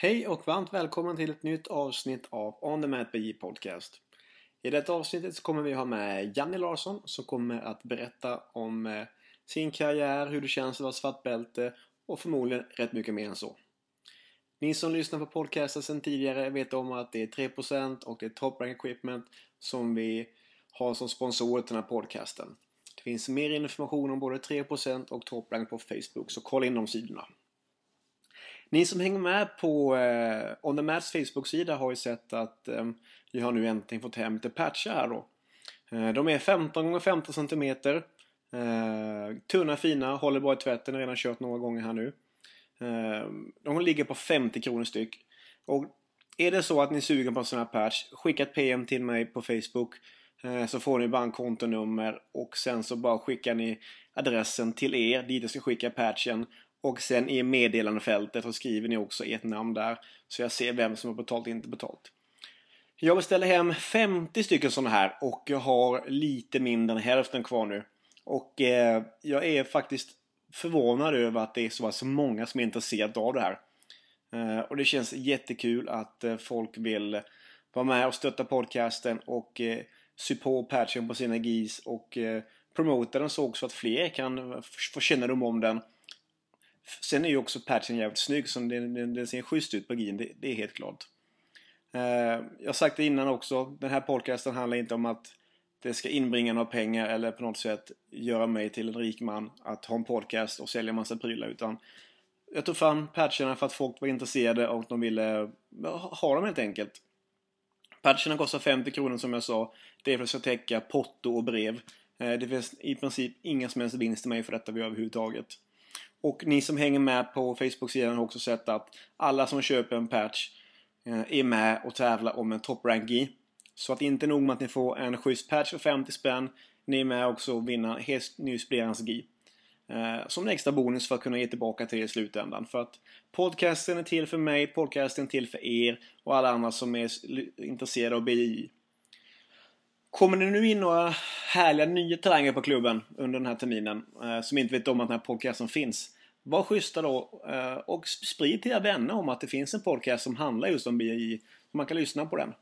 Hej och varmt välkommen till ett nytt avsnitt av On the Map BJ Podcast. I detta avsnittet så kommer vi ha med Janne Larsson som kommer att berätta om eh, sin karriär, hur det känns att vara svartbälte och förmodligen rätt mycket mer än så. Ni som lyssnar på podcasten sedan tidigare vet om att det är 3% och det är Top Rank Equipment som vi har som sponsorer till den här podcasten. Det finns mer information om både 3% och Top Rank på Facebook så kolla in de sidorna. Ni som hänger med på eh, On The Mats Facebook-sida har ju sett att eh, vi har nu äntligen fått hem lite patchar här då. Eh, de är 15 x 15 cm. Eh, tunna fina, håller bra i tvätten, har redan kört några gånger här nu. Eh, de ligger på 50 kronor styck. Och är det så att ni är sugen på en sån här patch, skicka ett PM till mig på Facebook. Eh, så får ni bankkontonummer och sen så bara skickar ni adressen till er dit jag ska skicka patchen. Och sen i meddelandefältet så skriver ni också ert namn där. Så jag ser vem som har betalt och inte betalt. Jag beställer hem 50 stycken sådana här och jag har lite mindre än hälften kvar nu. Och eh, jag är faktiskt förvånad över att det är så pass många som är intresserade av det här. Eh, och det känns jättekul att eh, folk vill vara med och stötta podcasten och eh, sy på patchen på sina GIS och eh, promota den så också att fler kan eh, få kännedom om den. Sen är ju också patchen jävligt snygg så den, den, den ser schysst ut på GIN, det, det är helt klart. Eh, jag har sagt det innan också, den här podcasten handlar inte om att det ska inbringa några pengar eller på något sätt göra mig till en rik man att ha en podcast och sälja massa prylar utan jag tog fram patcherna för att folk var intresserade och de ville ha dem helt enkelt. Patcherna kostar 50 kronor som jag sa. Det är för att jag ska täcka porto och brev. Eh, det finns i princip inga som helst vinst till mig för detta överhuvudtaget. Och ni som hänger med på Facebook-sidan har också sett att alla som köper en patch eh, är med och tävlar om en top rank G. Så att inte nog med att ni får en schysst patch för 50 spänn. Ni är med också och vinner helt ny spelarens GI. Eh, som en extra bonus för att kunna ge tillbaka till er i slutändan. För att podcasten är till för mig, podcasten är till för er och alla andra som är intresserade av BI. Kommer det nu in några härliga nya talanger på klubben under den här terminen eh, som inte vet om att den här podcasten finns. Var schyssta då eh, och sprid till era vänner om att det finns en podcast som handlar just om BI. Så man kan lyssna på den.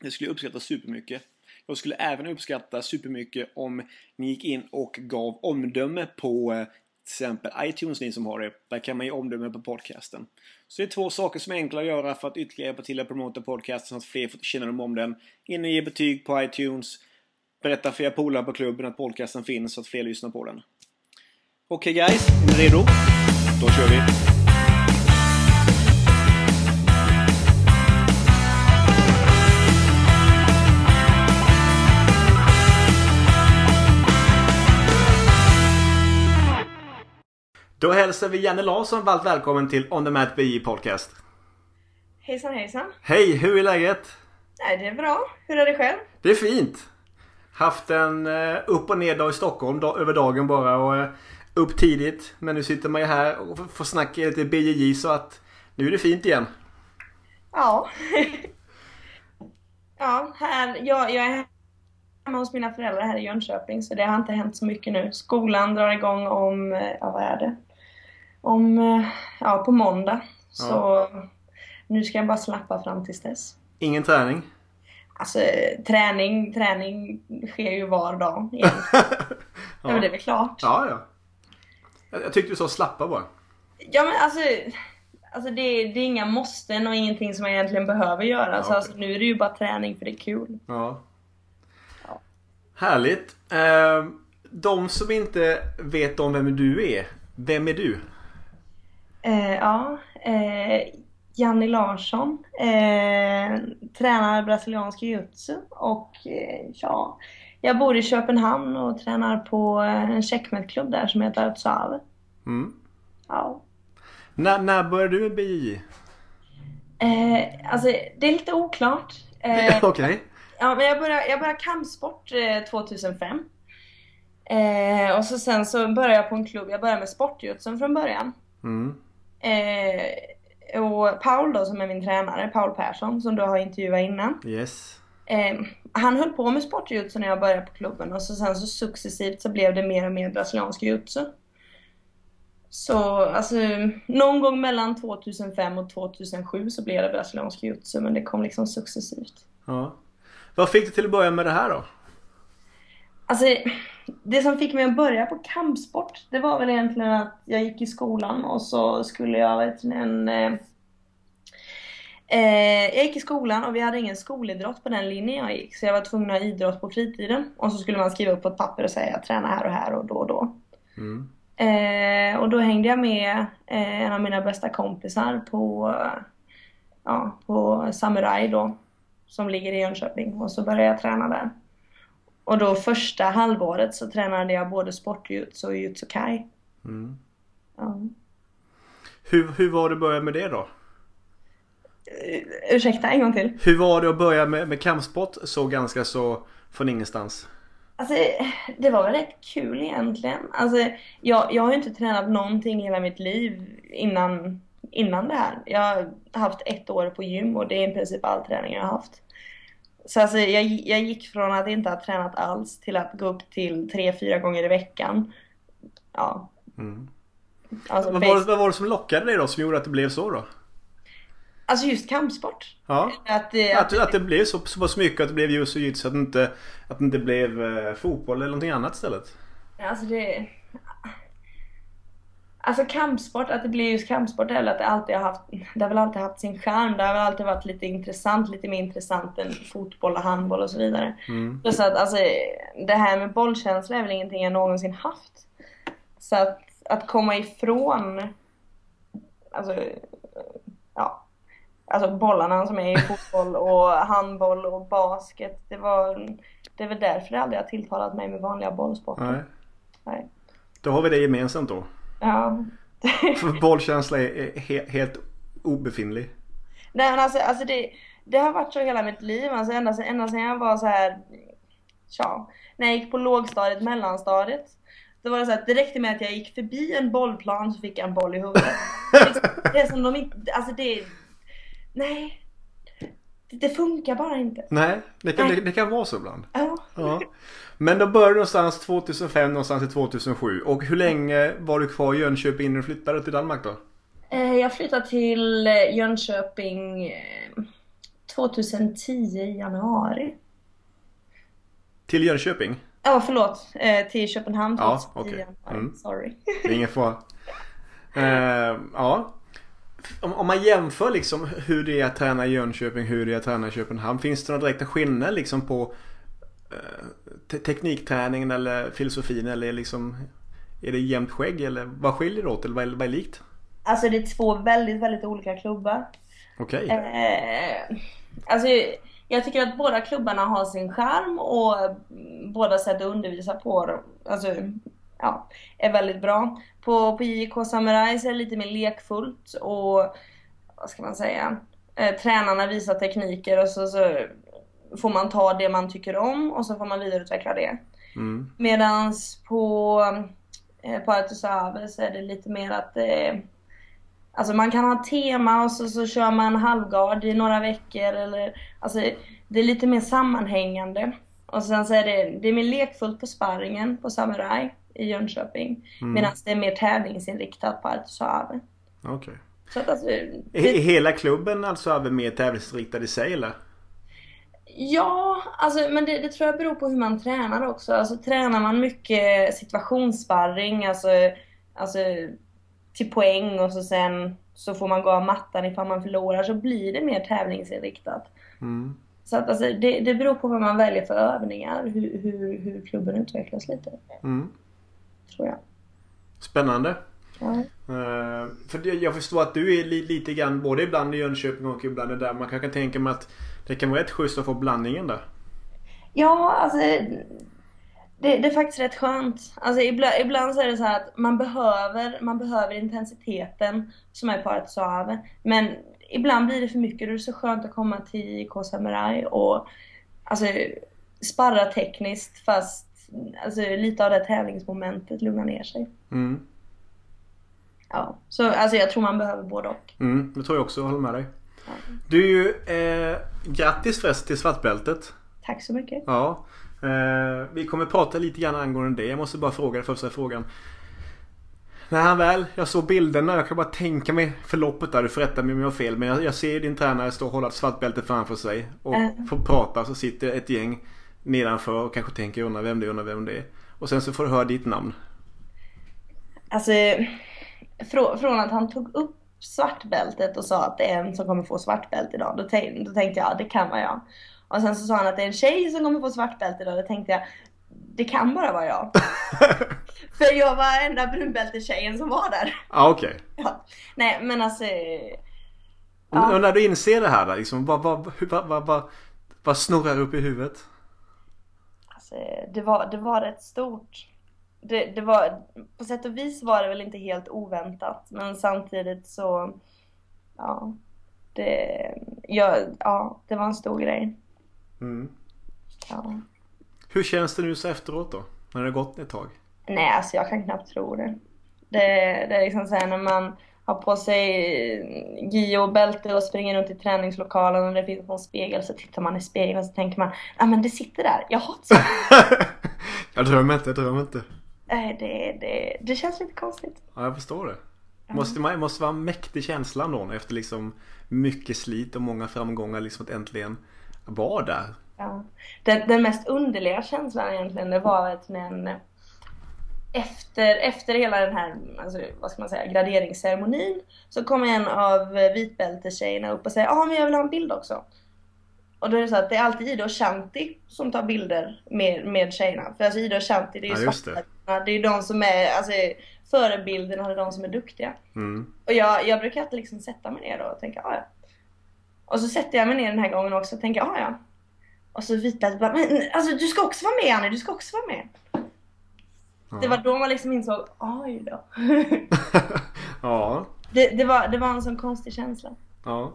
Det skulle jag uppskatta supermycket. Jag skulle även uppskatta supermycket om ni gick in och gav omdöme på eh, exempel iTunes, ni som har det. Där kan man ge omdöme på podcasten. Så det är två saker som är enkla att göra för att ytterligare hjälpa till att promota podcasten så att fler får känna om den. In och ge betyg på iTunes. Berätta för era polare på klubben att podcasten finns så att fler lyssnar på den. Okej okay guys, är ni redo? Då kör vi! Då hälsar vi Janne Larsson varmt välkommen till On the Mat BI Podcast. Hejsan hejsan. Hej, hur är läget? Nej, det är bra. Hur är det själv? Det är fint. Haft en uh, upp och ner dag i Stockholm dag, över dagen bara och uh, upp tidigt. Men nu sitter man ju här och får snacka lite BJJ så att nu är det fint igen. Ja. ja, här, jag, jag är hemma hos mina föräldrar här i Jönköping så det har inte hänt så mycket nu. Skolan drar igång om, eh, ja vad är det? Om, eh, ja på måndag. Så ja. nu ska jag bara slappa fram tills dess. Ingen träning? Alltså träning, träning sker ju var dag ja. ja men det är väl klart. Ja, ja. Jag tyckte du sa slappa bara. Ja men alltså Alltså det, det är inga måsten och ingenting som man egentligen behöver göra. Ja, så okay. alltså, nu är det ju bara träning för det är kul. Ja. Härligt. Eh, de som inte vet om vem du är, vem är du? Eh, ja, eh, Janni Larsson. Eh, tränar brasiliansk jiu-jitsu och eh, ja, jag bor i Köpenhamn och tränar på en checkmate där som heter Utsave. Mm. Ja. När, när började du med BJJ? Eh, alltså det är lite oklart. Okej. Okay. Ja, men jag började, jag började kampsport eh, 2005. Eh, och så sen så började jag på en klubb, jag började med sportjutsun från början. Mm. Eh, och Paul då som är min tränare, Paul Persson, som du har intervjuat innan. Yes. Eh, han höll på med sportjutsu när jag började på klubben och så sen så successivt så blev det mer och mer brasiliansk jutsu. Så alltså, någon gång mellan 2005 och 2007 så blev det brasiliansk jiu-jitsu men det kom liksom successivt. Ja. Vad fick du till att börja med det här då? Alltså, det som fick mig att börja på kampsport, det var väl egentligen att jag gick i skolan och så skulle jag, vet en... Eh, eh, jag gick i skolan och vi hade ingen skolidrott på den linjen jag gick, så jag var tvungen att ha idrott på fritiden. Och så skulle man skriva upp på ett papper och säga jag tränar här och här och då och då. Mm. Eh, och då hängde jag med eh, en av mina bästa kompisar på, ja, på Samurai då, som ligger i Jönköping. Och så började jag träna där. Och då första halvåret så tränade jag både sportjutsu och jutsukai. Mm. Ja. Hur, hur var det att börja med det då? Uh, ursäkta, en gång till. Hur var det att börja med, med kampsport så ganska så från ingenstans? Alltså, det var väl rätt kul egentligen. Alltså, jag, jag har ju inte tränat någonting hela mitt liv innan, innan det här. Jag har haft ett år på gym och det är i princip all träning jag har haft. Så alltså, jag, jag gick från att inte ha tränat alls till att gå upp till tre, fyra gånger i veckan. Ja. Mm. Alltså, vad, var det, vad var det som lockade dig då som gjorde att det blev så då? Alltså just kampsport. Ja. Att, det, att, att, att det blev så, så pass mycket att det blev just och jitsu att det inte, att det inte blev eh, fotboll eller någonting annat istället? Alltså det... Alltså kampsport, att det blir just kampsport är väl att det alltid har haft, det har väl alltid haft sin charm. Det har väl alltid varit lite intressant, lite mer intressant än fotboll och handboll och så vidare. Mm. Plus att alltså, det här med bollkänsla är väl ingenting jag någonsin haft. Så att, att komma ifrån, alltså, ja. Alltså bollarna som är i fotboll och handboll och basket. Det var, det är väl därför det aldrig har tilltalat mig med vanliga bollsporter. Nej. Nej. Då har vi det gemensamt då. Ja. För bollkänsla är, är he, helt obefintlig. Nej men alltså, alltså det, det har varit så hela mitt liv. Alltså ända, sedan- ända sedan jag var så här, tja, när jag gick på lågstadiet, mellanstadiet. Då var det så att räckte med att jag gick förbi en bollplan så fick jag en boll i huvudet. Det- det är som de inte, alltså det, nej. Det, det funkar bara inte. Nej, det kan, Nej. det, det kan vara så ibland. Ja. Ja. Men då började du någonstans 2005, någonstans till 2007. Och hur länge var du kvar i Jönköping innan du flyttade till Danmark då? Eh, Jag flyttade till eh, Jönköping eh, 2010 i januari. Till Jönköping? Ja, förlåt. Eh, Till Köpenhamn Ja, 2010 i okej. januari. Mm. Sorry. Det är ingen fara. Eh, ja. Om, man jämför liksom hur det är att träna i Jönköping, hur det är att träna i Köpenhamn. Finns det några direkta skillnader liksom på eh, te- teknikträningen eller filosofin eller liksom är det jämnt skägg eller vad skiljer det åt eller vad är, vad är likt? Alltså det är två väldigt, väldigt olika klubbar. Okej. Eh, alltså jag tycker att båda klubbarna har sin charm och båda sätt att undervisa på alltså, ja, är väldigt bra. På, på JK Samurai så är det lite mer lekfullt och vad ska man säga? Eh, tränarna visar tekniker och så, så får man ta det man tycker om och så får man vidareutveckla det. Mm. Medans på, eh, Artusave så är det lite mer att eh, Alltså man kan ha tema och så, så kör man halvgard i några veckor eller Alltså det är lite mer sammanhängande. Och sen så är det, det är mer lekfullt på sparringen på Samurai i Jönköping. Medan det är mer tävlingsinriktat på Artusave. Okej. Så att alltså, Är, är det, hela klubben alltså även mer tävlingsinriktad i sig eller? Ja, alltså, men det, det tror jag beror på hur man tränar också. Alltså, tränar man mycket situationssparring, alltså, alltså till poäng och så sen så får man gå av mattan ifall man förlorar så blir det mer tävlingsinriktat. Mm. Så att, alltså, det, det beror på vad man väljer för övningar, hur, hur, hur klubben utvecklas lite, Mm. tror jag. Spännande. Ja. Eh, för jag förstår att du är li, lite grann både ibland i Jönköping och ibland är där. Man kanske kan tänka mig att det kan vara rätt schysst att få blandningen där. Ja, alltså det, det är faktiskt rätt skönt. Alltså ibland, ibland så är det så att man behöver, man behöver intensiteten som är ett Suave. Men ibland blir det för mycket. Är det så skönt att komma till IK Samurai och alltså, sparra tekniskt fast alltså, lite av det tävlingsmomentet lugnar ner sig. Mm. Ja, så alltså, jag tror man behöver både och. Mm, det tror jag också. Jag håller med dig. Du. Eh, grattis förresten till svartbältet. Tack så mycket. Ja. Eh, vi kommer prata lite grann angående det. Jag måste bara fråga den första frågan. när han väl, jag såg bilderna, jag kan bara tänka mig förloppet där. Du får rätta mig om jag har fel. Men jag, jag ser din tränare stå och hålla ett svart bälte framför sig. Och Mm. får prata så sitter ett gäng nedanför och kanske tänker undra vem det är, undrar vem det är. Och sen så får du höra ditt namn. Alltså, frå, från att han tog upp svartbältet och sa att det är en som kommer få svartbälte idag, då, tänk, då tänkte jag det kan vara jag. Och sen så sa han att det är en tjej som kommer få svartbälte idag, då tänkte jag det kan bara vara jag. För jag var enda brunbältetjejen som var där. Ja okej. Ja. Nej men alltså, Ja. och när du inser det här liksom, vad, vad, vad, vad, vad snurrar upp i huvudet? alltså det, var, det var rätt stort. Det, det var, på sätt och vis var det väl inte helt oväntat men samtidigt så, ja, det, ja, ja, det var en stor grej. Mm. Ja. Hur känns det nu så efteråt då? När det har gått ett tag? Nej, alltså jag kan knappt tro det. Det, det är liksom såhär när man har på sig gio och bälte och springer runt i träningslokalen och det finns någon spegel så tittar man i spegeln och så tänker man ja men det sitter där, jag har ett jag drömmer inte, jag drömmer inte. Nej, det, det, det känns lite konstigt. Ja, jag förstår det. Måste, man, måste vara en mäktig känsla då efter liksom mycket slit och många framgångar liksom att äntligen vara där. Ja. Den, den mest underliga känslan egentligen det var att men efter, efter hela den här, alltså, vad ska man säga, graderingsceremonin så kom en av vitbältestjejerna upp och säger ja men jag vill ha en bild också. Och då är det så att det är alltid Ida och Shanti som tar bilder med, med tjejerna. För alltså Ida och Shanti det är ju Ja, just det. det är de som är, alltså förebilderna, det är de som är duktiga. Mm. Och jag, jag brukar alltid liksom sätta mig ner då och tänka, ja ja. Och så sätter jag mig ner den här gången också och tänker, ja ja. Och så vitbältet bara, men alltså du ska också vara med Annie, du ska också vara med. Ja. Det var då man liksom insåg, oj då. ja. det, det, var, det var en sån konstig känsla. ja.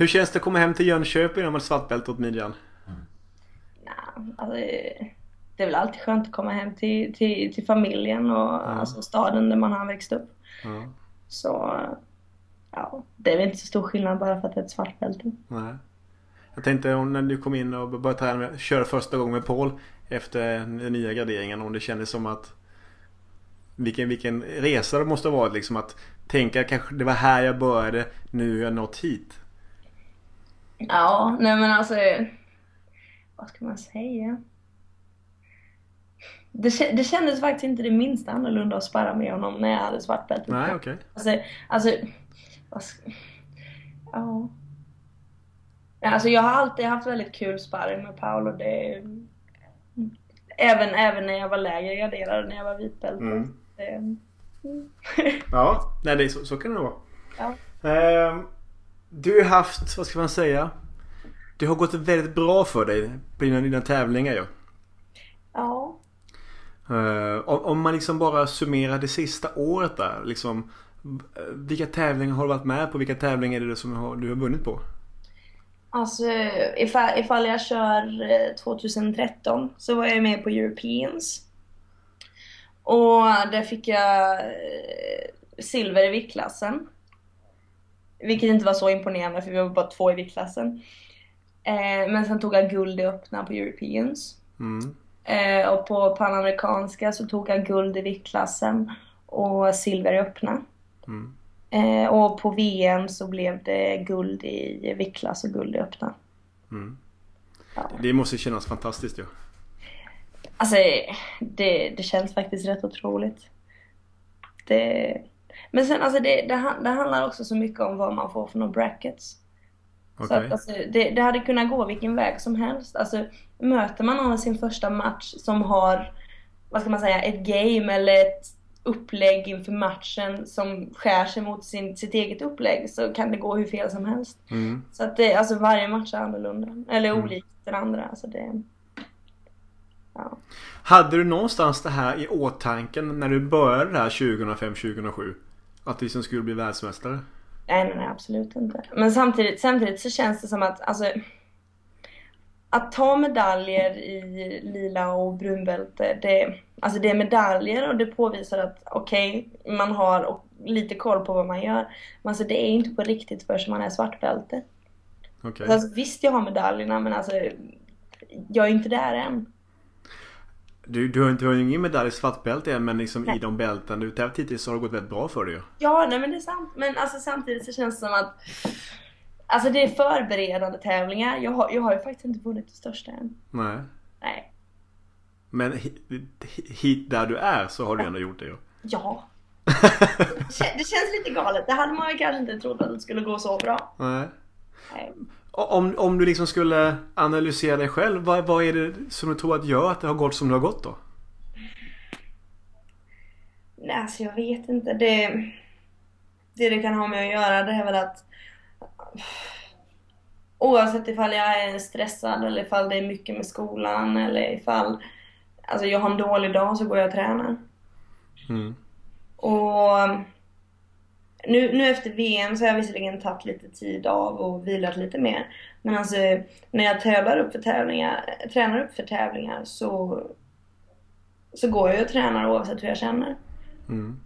Hur känns det att komma hem till Jönköping när man svartbälte åt midjan? Nah, alltså, det är väl alltid skönt att komma hem till, till, till familjen och alltså, staden där man har växt upp. Ja. Så ja, det är väl inte så stor skillnad bara för att det är ett svart bälte. Nej. Jag tänkte om när du kom in och började träna med, köra första gången med Paul efter den nya graderingen om det kändes som att vilken, vilken resa det måste ha varit liksom att tänka kanske det var här jag började, nu har jag nått hit. Ja, nej men alltså vad ska man säga? Det, det kändes faktiskt inte det minsta annorlunda att sparra med honom när jag hade svart bälte. Nej okej. Alltså, alltså, vad ska, ja. Alltså jag har alltid haft väldigt kul sparring med Paolo. Det, även, även när jag var lägre graderad, när jag var vitbälte. Mm. Det, mm. Ja, nej så, så kan det vara. Ja. Ehm, du har haft, vad ska man säga? Det har gått väldigt bra för dig på dina, dina tävlingar ju. ja. Eh, om, om man liksom bara summerar det sista året där. Liksom, eh, vilka tävlingar har du varit med på? Vilka tävlingar är det som har, du har vunnit på? Alltså ifall, ifall jag kör eh, 2013 så var jag med på Europeans. Och där fick jag eh, silver i viktklassen. Vilket inte var så imponerande för vi var bara två i viktklassen. Eh, men sen tog jag guld i öppna på Europeans. Mm. Eh, och på panamerikanska så tog jag guld i viktklassen och silver i öppna. Mm. Eh, och på VM så blev det guld i viktklass och guld i öppna. Mm. Ja. Det måste kännas fantastiskt ju. Alltså det, det känns faktiskt rätt otroligt. Det... Men sen alltså det, det, det handlar också så mycket om vad man får för några brackets. Så Okej. att, alltså, det, det hade kunnat gå vilken väg som helst. Alltså, möter man någon i sin första match som har, vad ska man säga, ett game eller ett upplägg inför matchen som skär sig mot sin, sitt eget upplägg så kan det gå hur fel som helst. Mm. Så att det, alltså varje match är annorlunda. Eller Mm. olik den andra. Alltså det, ja. Hade du någonstans det här i åtanken när du började det här 2005-2007? Att du liksom skulle bli världsmästare? Nej, nej, nej, absolut inte. Men samtidigt, samtidigt så känns det som att, alltså, att ta medaljer i lila och brunbälte, det, alltså det är medaljer och det påvisar att okej, man har lite koll på vad man gör. Men alltså det är inte på riktigt förrän man är svartbälte. Okej. Alltså, visst, jag har medaljerna men alltså jag är inte där än. Du, du har inte har ingen medalj i svartbälte än men liksom i de bälten du tävlat hittills har det gått väldigt bra för dig. Ja, nej men det är sant. Men alltså samtidigt så känns det som att Alltså det är förberedande tävlingar. Jag har, jag har ju faktiskt inte vunnit det största än. Nej. Nej. Men hi- hit där du är så har du ändå gjort det ju. Ja. Det känns lite galet. Det hade man ju kanske inte trott att det skulle gå så bra. Nej. Nej. Om, om du liksom skulle analysera dig själv, vad, vad är det som du tror att gör att det har gått som det har gått då? Nej, alltså jag vet inte. Det, det det kan ha med att göra det är väl att oavsett ifall jag är stressad eller ifall det är mycket med skolan eller ifall alltså jag har en dålig dag så går jag och tränar. Mm. Och nu, nu efter VM så har jag visserligen tagit lite tid av och vilat lite mer. Men alltså när jag tävlar upp för tävlingar, tränar upp för tävlingar så, så går jag och tränar oavsett hur jag känner. Mm.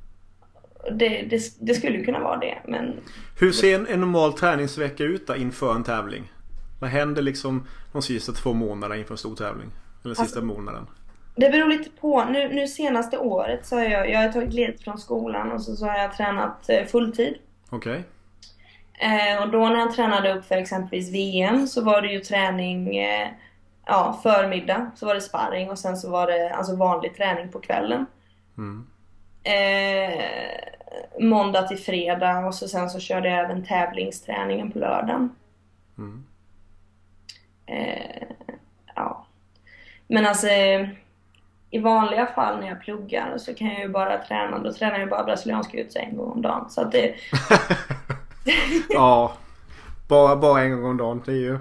Det, det, det skulle ju kunna vara det men Hur ser en, en normal träningsvecka ut då inför en tävling? Vad händer liksom de sista två månaderna inför en stor tävling? Eller sista månaden? Det beror lite på. Nu, nu senaste året så har jag, jag har tagit ledigt från skolan och så, så har jag tränat eh, fulltid. Okej? Eh, och då när jag tränade upp för exempelvis VM så var det ju träning eh, ja, förmiddag, så var det sparring och sen så var det alltså vanlig träning på kvällen. Mm. Eh, måndag till fredag och så sen så körde jag även tävlingsträningen på lördagen. Mm. Ja. Men alltså i vanliga fall när jag pluggar så kan jag ju bara träna, då tränar jag bara brasiliansk jiu en gång om dagen. Så att det, ja. Bara, bara en gång om dagen. Det är ju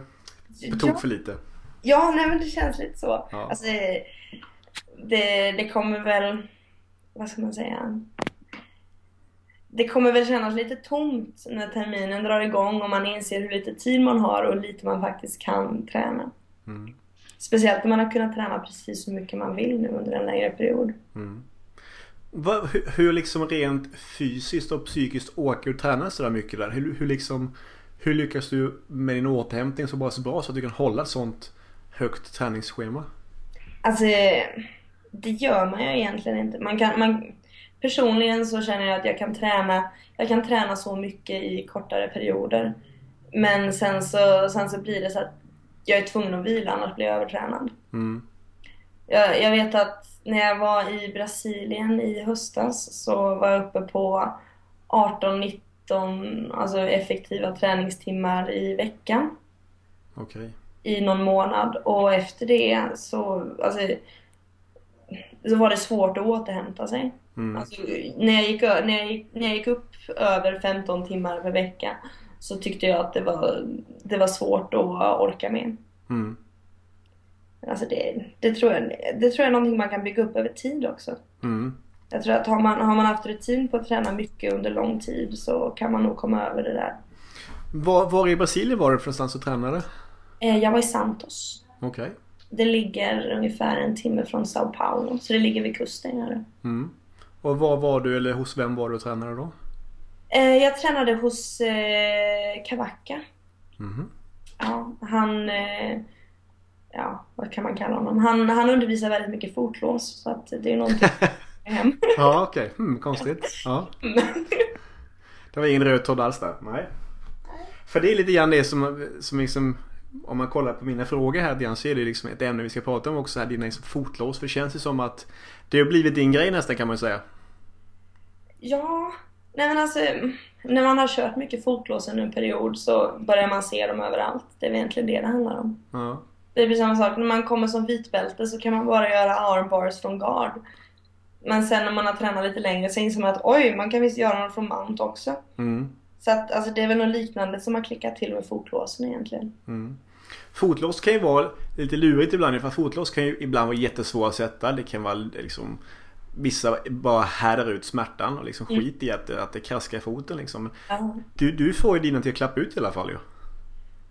på tok för lite. ja, nej men det känns lite så. Ja. Alltså, det, det kommer väl, vad ska man säga? Det kommer väl kännas lite tomt när terminen drar igång och man inser hur lite tid man har och hur lite man faktiskt kan träna. Mm. Speciellt när man har kunnat träna precis så mycket man vill nu under en längre period. Mm. Hur, hur liksom rent fysiskt och psykiskt åker du och tränar sådär mycket där? Hur, hur liksom Hur lyckas du med din återhämtning så bra, så bra så att du kan hålla ett sånt högt träningsschema? Alltså, det gör man ju egentligen inte. Man kan, man, personligen så känner jag att jag kan träna, jag kan träna så mycket i kortare perioder. Men sen så, sen så blir det så att jag är tvungen att vila annars blir jag övertränad. Mm. Jag, jag vet att när jag var i Brasilien i höstas så var jag uppe på 18-19 alltså effektiva träningstimmar i veckan Okej. i någon månad och efter det så, alltså, så var det svårt att återhämta sig. Mm. Alltså, när, jag gick, när, jag gick, när jag gick upp över 15 timmar per vecka så tyckte jag att det var, det var svårt att orka med. Mm. Alltså det, det, tror jag, det tror jag är någonting man kan bygga upp över tid också. Mm. Jag tror att har man, har man haft rutin på att träna mycket under lång tid så kan man nog komma över det där. Var, var i Brasilien var du för någonstans och tränade? Eh, Jag var i Santos. Okej. Det ligger ungefär en timme från Sao Paulo, så det ligger vid kusten. Mm. Och var var du eller hos vem var du och tränade då? Eh, Jag tränade hos eh, Kavaka. Mhm. Ja, han... Eh, ja, vad kan man kalla honom? Han, han undervisar väldigt mycket fotlås, så att det är någonting hem. Ja okej, hmm, konstigt. Ja. Det var ingen röd tråd alls där. Nej. För det är lite grann det som, som liksom om man kollar på mina frågor här grann så är det liksom ett ämne vi ska prata om också här. Dina liksom fotlås. För det känns ju som att det har blivit din grej nästan kan man ju säga. Ja, nej men alltså när man har kört mycket fotlås under en period så börjar man se dem överallt. Det är egentligen det det handlar om. Ja. Det blir samma sak, när man kommer som vitbälte så kan man bara göra armbars från guard. Men sen när man har tränat lite längre så inser man att oj, man kan visst göra dem från mount också. Mm. Så att alltså, det är väl något liknande som har klickat till med fotlåsen egentligen. Mm. Fotlås kan ju vara lite lurigt ibland för fotlås kan ju ibland vara jättesvåra att sätta. Det kan vara liksom Vissa bara härdar ut smärtan och liksom Mm. skit i att, att det kraskar i foten liksom. Ja. Du, du får ju dina till att klappa ut i alla fall ju.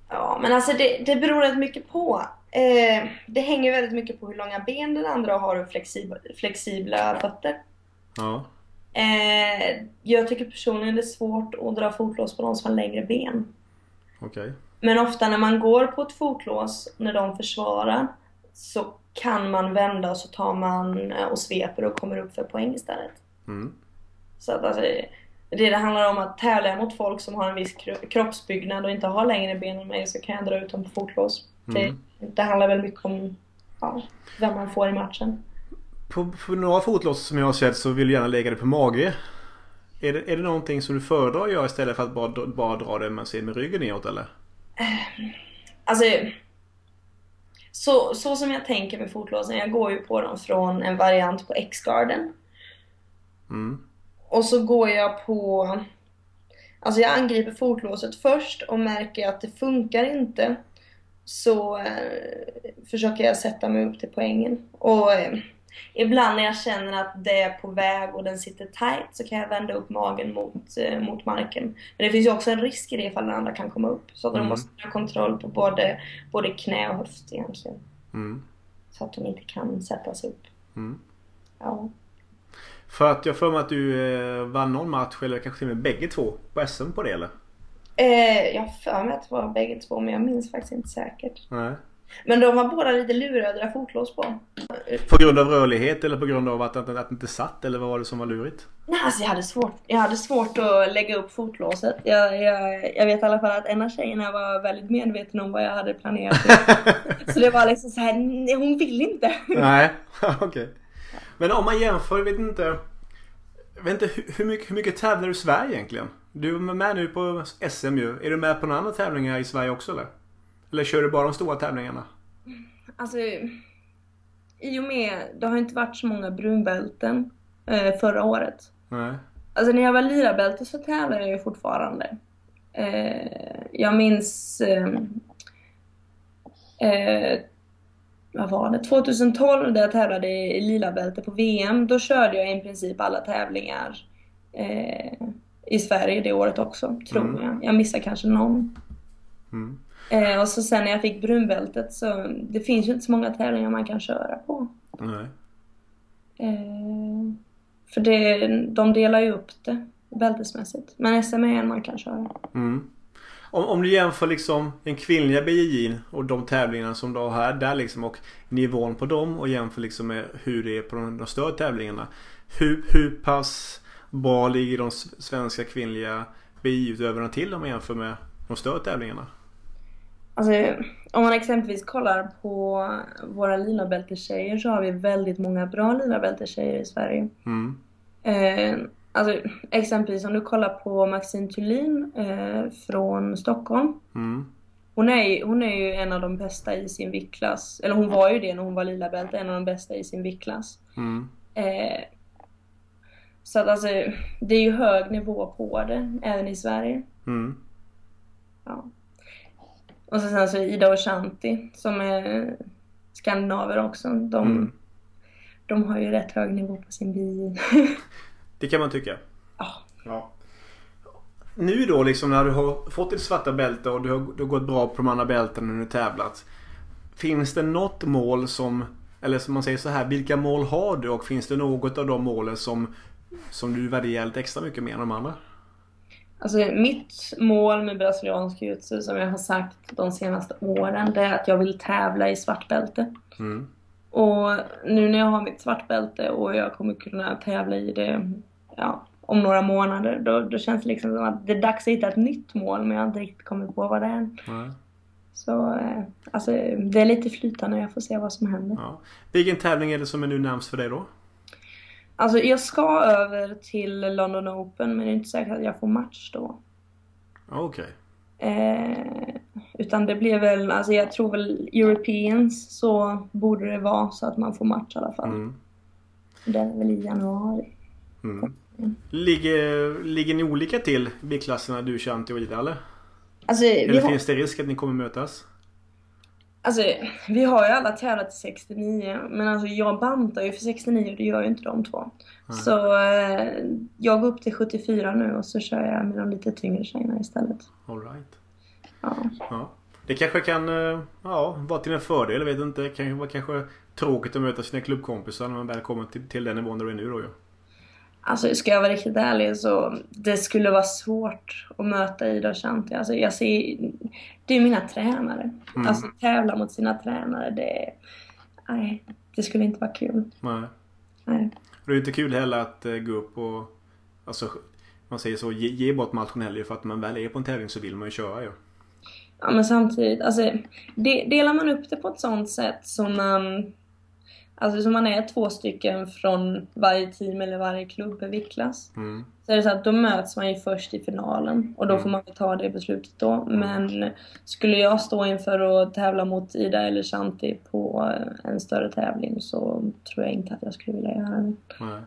Ja, men alltså det, det beror rätt mycket på. Eh, det hänger väldigt mycket på hur långa ben den andra har och flexibla, flexibla fötter. Ja. Eh, jag tycker personligen det är svårt att dra fotlås på de som har längre ben. Okej. Men ofta när man går på ett fotlås, när de försvarar, så kan man vända och så tar man eh, och sveper och kommer upp för poäng istället. Mm. Så att alltså, det det handlar om att tävla mot folk som har en viss kro- kroppsbyggnad och inte har längre ben än mig så kan jag dra ut dem på fotlås. Mm. Det, det handlar väl mycket om ja, vem man får i matchen. På, på några fotlås som jag har sett så vill du gärna lägga det på mage. Är det, är det någonting som du föredrar att göra istället för att bara, bara dra det med, med ryggen neråt eller? Alltså, så, så som jag tänker med fotlåsen, jag går ju på dem från en variant på X-garden. Mm. Och så går jag på... Alltså jag angriper fotlåset först och märker att det funkar inte. Så eh, försöker jag sätta mig upp till poängen. Och eh, ibland när jag känner att det är på väg och den sitter tight så kan jag vända upp magen mot, eh, mot marken. Men det finns ju också en risk i det ifall den andra kan komma upp. Så att Mm. de måste ha kontroll på både, både knä och höft egentligen. Mm. Så att de inte kan sättas upp. Mm. Ja. För att jag för mig att du eh, vann någon match eller kanske till och med bägge två på SM på det eller? Eh, jag har för mig att det var bägge två men jag minns faktiskt inte säkert. Nej. Men de var båda lite luriga att dra fotlås på. På grund av rörlighet eller på grund av att, att, att det inte satt eller vad var det som var lurigt? Nej, alltså jag hade svårt, jag hade svårt att lägga upp fotlåset. Jag, jag, jag vet i alla fall att en av tjejerna var väldigt medveten om vad jag hade planerat. så det var liksom så här, nej hon vill inte. Nej, okej. Men om man jämför, jag vet inte. Jag vet inte hur, hur, mycket, hur mycket tävlar du i Sverige egentligen? Du är med nu på SM ju. Är du med på några andra tävlingar i Sverige också eller? Eller kör du bara de stora tävlingarna? Alltså, i och med, det har inte varit så många brunbälten eh, förra året. Nej. Alltså när jag var lirabälte så tävlade jag ju fortfarande. Eh, jag minns... Eh, eh, vad var det? 2012 där jag tävlade i lilabälte på VM. Då körde jag i princip alla tävlingar eh, i Sverige det året också, tror Mm. jag. Jag missade kanske någon. Mm. Eh, och så sen när jag fick brunbältet så det finns ju inte så många tävlingar man kan köra på. Nej. Eh, för det, de delar ju upp det bältesmässigt. Men SM är en man kan köra. Mm. Om, om du jämför liksom den kvinnliga BJJ och de tävlingarna som du har här där liksom och nivån på dem och jämför liksom med hur det är på de, de större tävlingarna. Hur, hur pass bra ligger de svenska kvinnliga BJJ-utövarna till om man jämför med de större tävlingarna? Alltså, om man exempelvis kollar på våra lilabältestjejer så har vi väldigt många bra lilabältestjejer i Sverige. Mm. Eh, alltså, exempelvis om du kollar på Maxine Thulin eh, från Stockholm. Mm. Hon är, hon är ju en av de bästa i sin viktklass. Eller hon var ju det när hon var lilabälte, en av de bästa i sin viktklass. Mm. Eh, så att alltså, det är ju hög nivå på det, även i Sverige. Mm. Ja. Och så sen så Ida och Shanti som är skandinaver också. De, Mm. de har ju rätt hög nivå på sin bi. Det kan man tycka. Ja. Ja. Nu då liksom när du har fått ditt svarta bälte och du har, du har gått bra på de andra bältena när du tävlat. Finns det något mål som, eller som man säger så här, vilka mål har du och finns det något av de målen som, som du värderar lite extra mycket mer än de andra? Alltså mitt mål med brasiliansk jiu-jitsu som jag har sagt de senaste åren det är att jag vill tävla i svartbälte. Mm. Och nu när jag har mitt svartbälte och jag kommer kunna tävla i det ja, om några månader då, då känns det liksom som att det är dags att hitta ett nytt mål men jag har inte riktigt kommit på vad det är. Ja. Så eh, alltså, det är lite flytande jag får se vad som händer. Ja. Vilken tävling är det som är nu närmast för dig då? Alltså jag ska över till London Open men det är inte säkert att jag får match då. Okej. Eh, utan det blir väl, alltså jag tror väl Europeans så borde det vara så att man får match i alla fall. Mm. Det är väl i januari. Mm. Ligger, ligger ni olika till viktklasserna du, Shanti och Ida eller? Alltså Eller har, finns det risk att ni kommer mötas? Alltså vi har ju alla tävlat till 69 men alltså jag bantar ju för 69 och det gör ju inte de två. Nej. Så eh, jag går upp till 74 nu och så kör jag med de lite tyngre tjejerna istället. All right. Ja. Ja. Det kanske kan eh, ja, vara till en fördel, jag vet inte. Det kan vara kanske tråkigt att möta sina klubbkompisar när man väl kommer till, till den nivån där du är nu då ju. Alltså ska jag vara riktigt ärlig så det skulle vara svårt att möta Ida och Shanti. Alltså jag ser, det är mina tränare. Mm. Alltså tävla mot sina tränare det nej, det skulle inte vara kul. Nej. Nej. Det är inte kul heller att eh, gå upp och alltså, man säger så, ge, ge bort matchen heller för att man väl är på en tävling så vill man ju köra ju. Ja men samtidigt, alltså de, delar man upp det på ett sånt sätt som man Alltså som man är två stycken från varje team eller varje klubb i viktklass. Mm. Så är det så att då möts man ju först i finalen och då Mm. får man ju ta det beslutet då. Men skulle jag stå inför att tävla mot Ida eller Shanti på en större tävling så tror jag inte att jag skulle vilja göra det. Nej.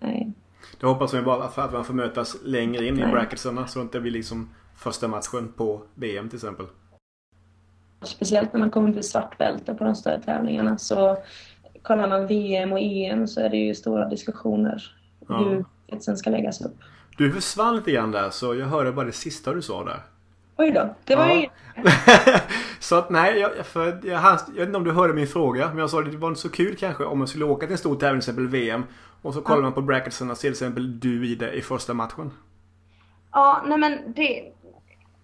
Nej. Då hoppas man bara att man får mötas längre in i Nej. bracketsarna så att det blir liksom första matchen på VM till exempel. Speciellt när man kommer till svartbälte på de större tävlingarna så kollar man VM och EM så är det ju stora diskussioner Ja. hur det sen ska läggas upp. Du försvann lite grann där så jag hörde bara det sista du sa där. Oj då, det var Ja. ju... så att nej, jag, för jag, hann- jag vet inte om du hörde min fråga. Men jag sa att det var inte så kul kanske om man skulle åka till en stor tävling, till exempel VM. Och så kollar Ja. man på bracketsen och ser till exempel du i det i första matchen. Ja, nej men det...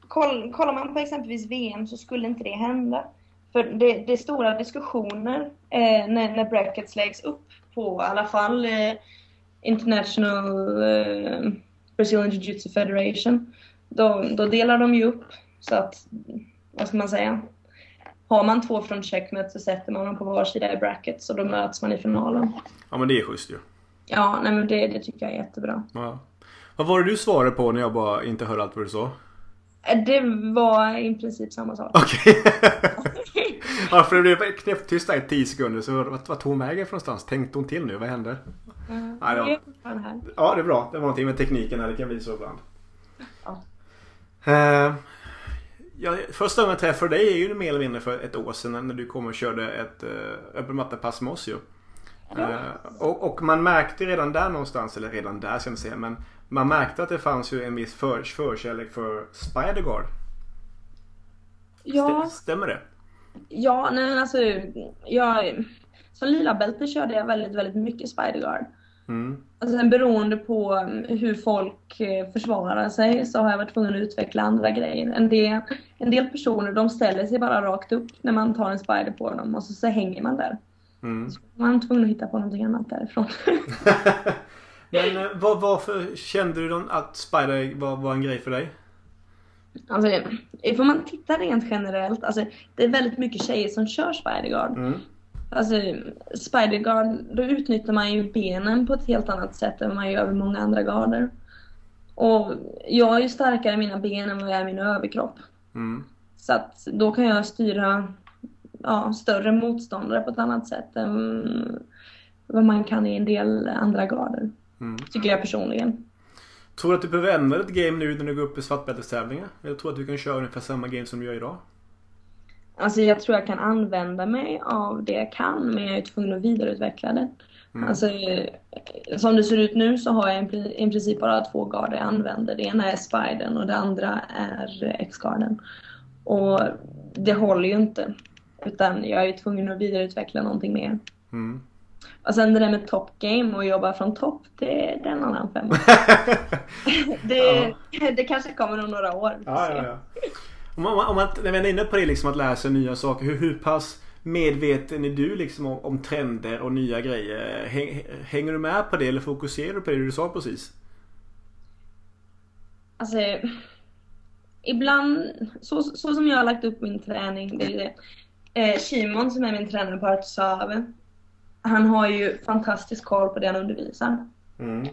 Koll, kollar man på exempelvis VM så skulle inte det hända. För det, det är stora diskussioner eh, när, när brackets läggs upp på i alla fall eh, International eh, Brazilian Jiu-Jitsu Federation. Då, då delar de ju upp så att, vad ska man säga? Har man två från checkmate så sätter man dem på var sida i brackets och då möts man i finalen. Ja men det är schysst ju. Ja, nej men det, det tycker jag är jättebra. Ja. Vad var det du svarade på när jag bara inte hörde allt vad du sa? Eh, Det var i princip samma sak. Okej. ja för det blev knäpptyst där i 10 sekunder så vart vart tog hon vägen för någonstans? Tänkte hon till nu? Vad hände? Mm. Ja, det var-. Ja det är bra. Det var någonting med tekniken här. Det kan bli så ibland. Ja. Eh, ja, första gången jag träffade dig är ju mer eller mindre för ett år sedan när du kom och körde ett uh, öppen matta-pass med oss ju. Eh, och, och man märkte redan där någonstans, eller redan där ska inte säga, men man märkte att det fanns ju en viss för, förkärlek för Spiderguard. Ja, Stä- Stämmer det? Ja, nej men alltså, jag, som lila bälte körde jag väldigt, väldigt mycket Spiderguard. Mm. Alltså sen beroende på mm, hur folk eh, försvarar sig så har jag varit tvungen att utveckla andra grejer. En del, en del personer de ställer sig bara rakt upp när man tar en spider på dem och så, så hänger man där. Mm. Så man är tvungen att hitta på någonting annat därifrån. Men eh, varför kände du att Spider var, var en grej för dig? Alltså, ifall man tittar rent generellt, alltså det är väldigt mycket tjejer som kör Spiderguard. Mm. Alltså Spiderguard, då utnyttjar man ju benen på ett helt annat sätt än man gör med många andra garder. Och jag är ju starkare i mina ben än vad jag är i min överkropp. Mm. Så att då kan jag styra ja, större motståndare på ett annat sätt än vad man kan i en del andra garder. Mm. Tycker jag personligen. Tror du att du behöver ändra ditt game nu när du går upp i svartbältestävlingar? Eller tror du att du kan köra ungefär samma game som du gör idag? Alltså jag tror jag kan använda mig av det jag kan men jag är tvungen att vidareutveckla det. Mm. Alltså, eh, som det ser ut nu så har jag i pri- i princip bara två garder jag använder. Det ena är Spiden och det andra är X-garden. Och det håller ju inte. Utan jag är tvungen att vidareutveckla någonting mer. Mm. Och sen det där med top game och jobba från topp, det, det är en annan femma. det, det kanske kommer om några år. Ja, ja, ja. Om man, om man, när vi är inne på det liksom att lära sig nya saker. Hur, hur pass medveten är du liksom om, om trender och nya grejer? Häng, hänger du med på det eller fokuserar du på det du sa precis? Alltså, ibland, så, så som jag har lagt upp min träning, det är det. Eh, Shimon som är min tränare på Artsave, han har ju fantastisk koll på det han undervisar. Mm.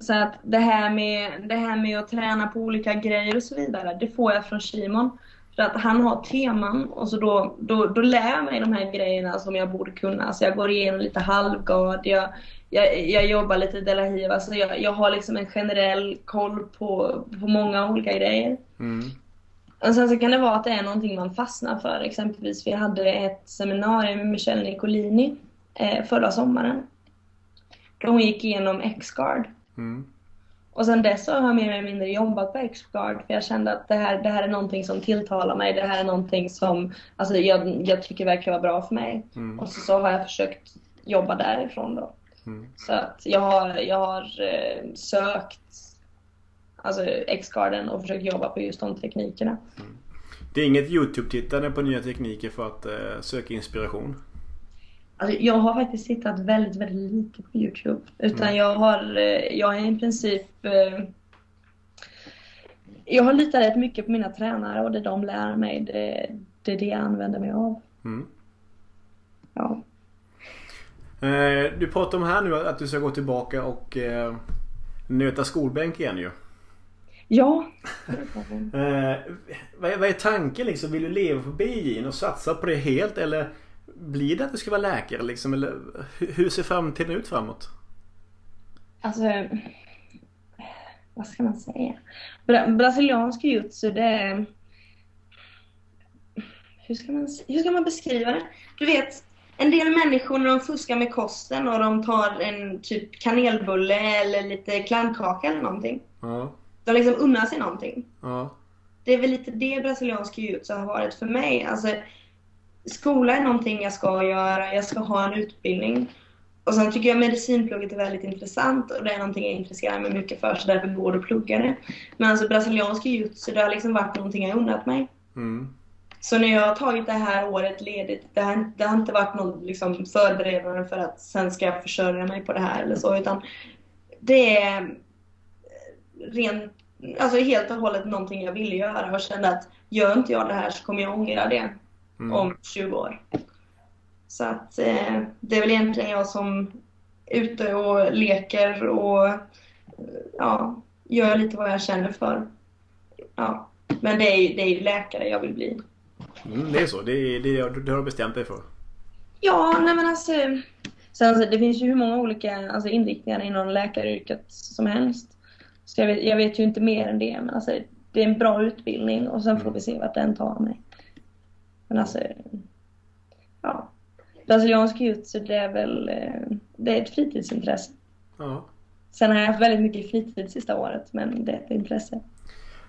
Så att det här, med, det här med att träna på olika grejer och så vidare, det får jag från Shimon. För att han har teman och så då, då, då lär jag mig de här grejerna som jag borde kunna. Så jag går igenom lite halvgard, jag, jag, jag jobbar lite Delahiva, så jag, jag har liksom en generell koll på, på många olika grejer. Mm. Och sen så kan det vara att det är någonting man fastnar för. Exempelvis vi hade ett seminarium med Michelle Nicolini förra sommaren. Då hon gick igenom X-Guard. Mm. Och sen dess har jag mer eller mindre jobbat på X-Guard för jag kände att det här, det här är någonting som tilltalar mig. Det här är någonting som alltså, jag, jag tycker verkar vara bra för mig. Mm. Och så, så har jag försökt jobba därifrån då. Mm. Så att jag har, jag har eh, sökt alltså X-Guarden och försökt jobba på just de teknikerna. Det är inget YouTube-tittande på nya tekniker för att eh, söka inspiration? Alltså, jag har faktiskt tittat väldigt, väldigt lite på Youtube. Utan Mm. jag har, eh, jag är i princip eh, Jag har litat rätt mycket på mina tränare och det de lär mig, det, det är det jag använder mig av. Mm. Ja. Eh, du pratar om här nu att du ska gå tillbaka och eh, nöta skolbänk igen ju. Ja. Eh, vad, är, vad är tanken liksom? Vill du leva på biologin och satsa på det helt eller blir det att du ska vara läkare liksom? Eller hur, ser framtiden ut framåt? Alltså, vad ska man säga? Bra, brasiliansk jujutsu, det är... Hur ska, man, hur ska man beskriva det? Du vet, en del människor när de fuskar med kosten och de tar en typ kanelbulle eller lite kladdkaka eller någonting. Ja, De liksom unnar sig någonting. ja, Det är väl lite det brasiliansk jujutsu har varit för mig. Alltså, skola är någonting jag ska göra, jag ska ha en utbildning. Och sen tycker jag medicinplugget är väldigt intressant och det är någonting jag intresserar mig mycket för så därför går det att plugga det. Men alltså brasiliansk jujutsu, det har liksom varit någonting jag unnat mig. mm, Så när jag har tagit det här året ledigt, det har, det har inte varit något liksom förberedande för att sen ska jag försörja mig på det här eller så, utan det är rent, alltså helt och hållet någonting jag ville göra och kände att gör inte jag det här så kommer jag ångra det mm. om 20 år. Så att eh, det är väl egentligen jag som är ute och leker och eh, ja, gör lite vad jag känner för. Ja. Men det är det är läkare jag vill bli. Mm, det är så. Det, är, det, är- det har du bestämt dig för. Ja, nej men alltså. Sen alltså, det finns ju hur många olika alltså, inriktningar inom läkaryrket som helst. Så jag vet, jag vet ju inte mer än det, men alltså det är en bra utbildning och sen får vi se vart den tar mig. Men alltså, ja. Brasiliansk jujutsu det är väl, eh, det är ett fritidsintresse. Ja. Sen har jag haft väldigt mycket fritid sista året, men det är ett intresse.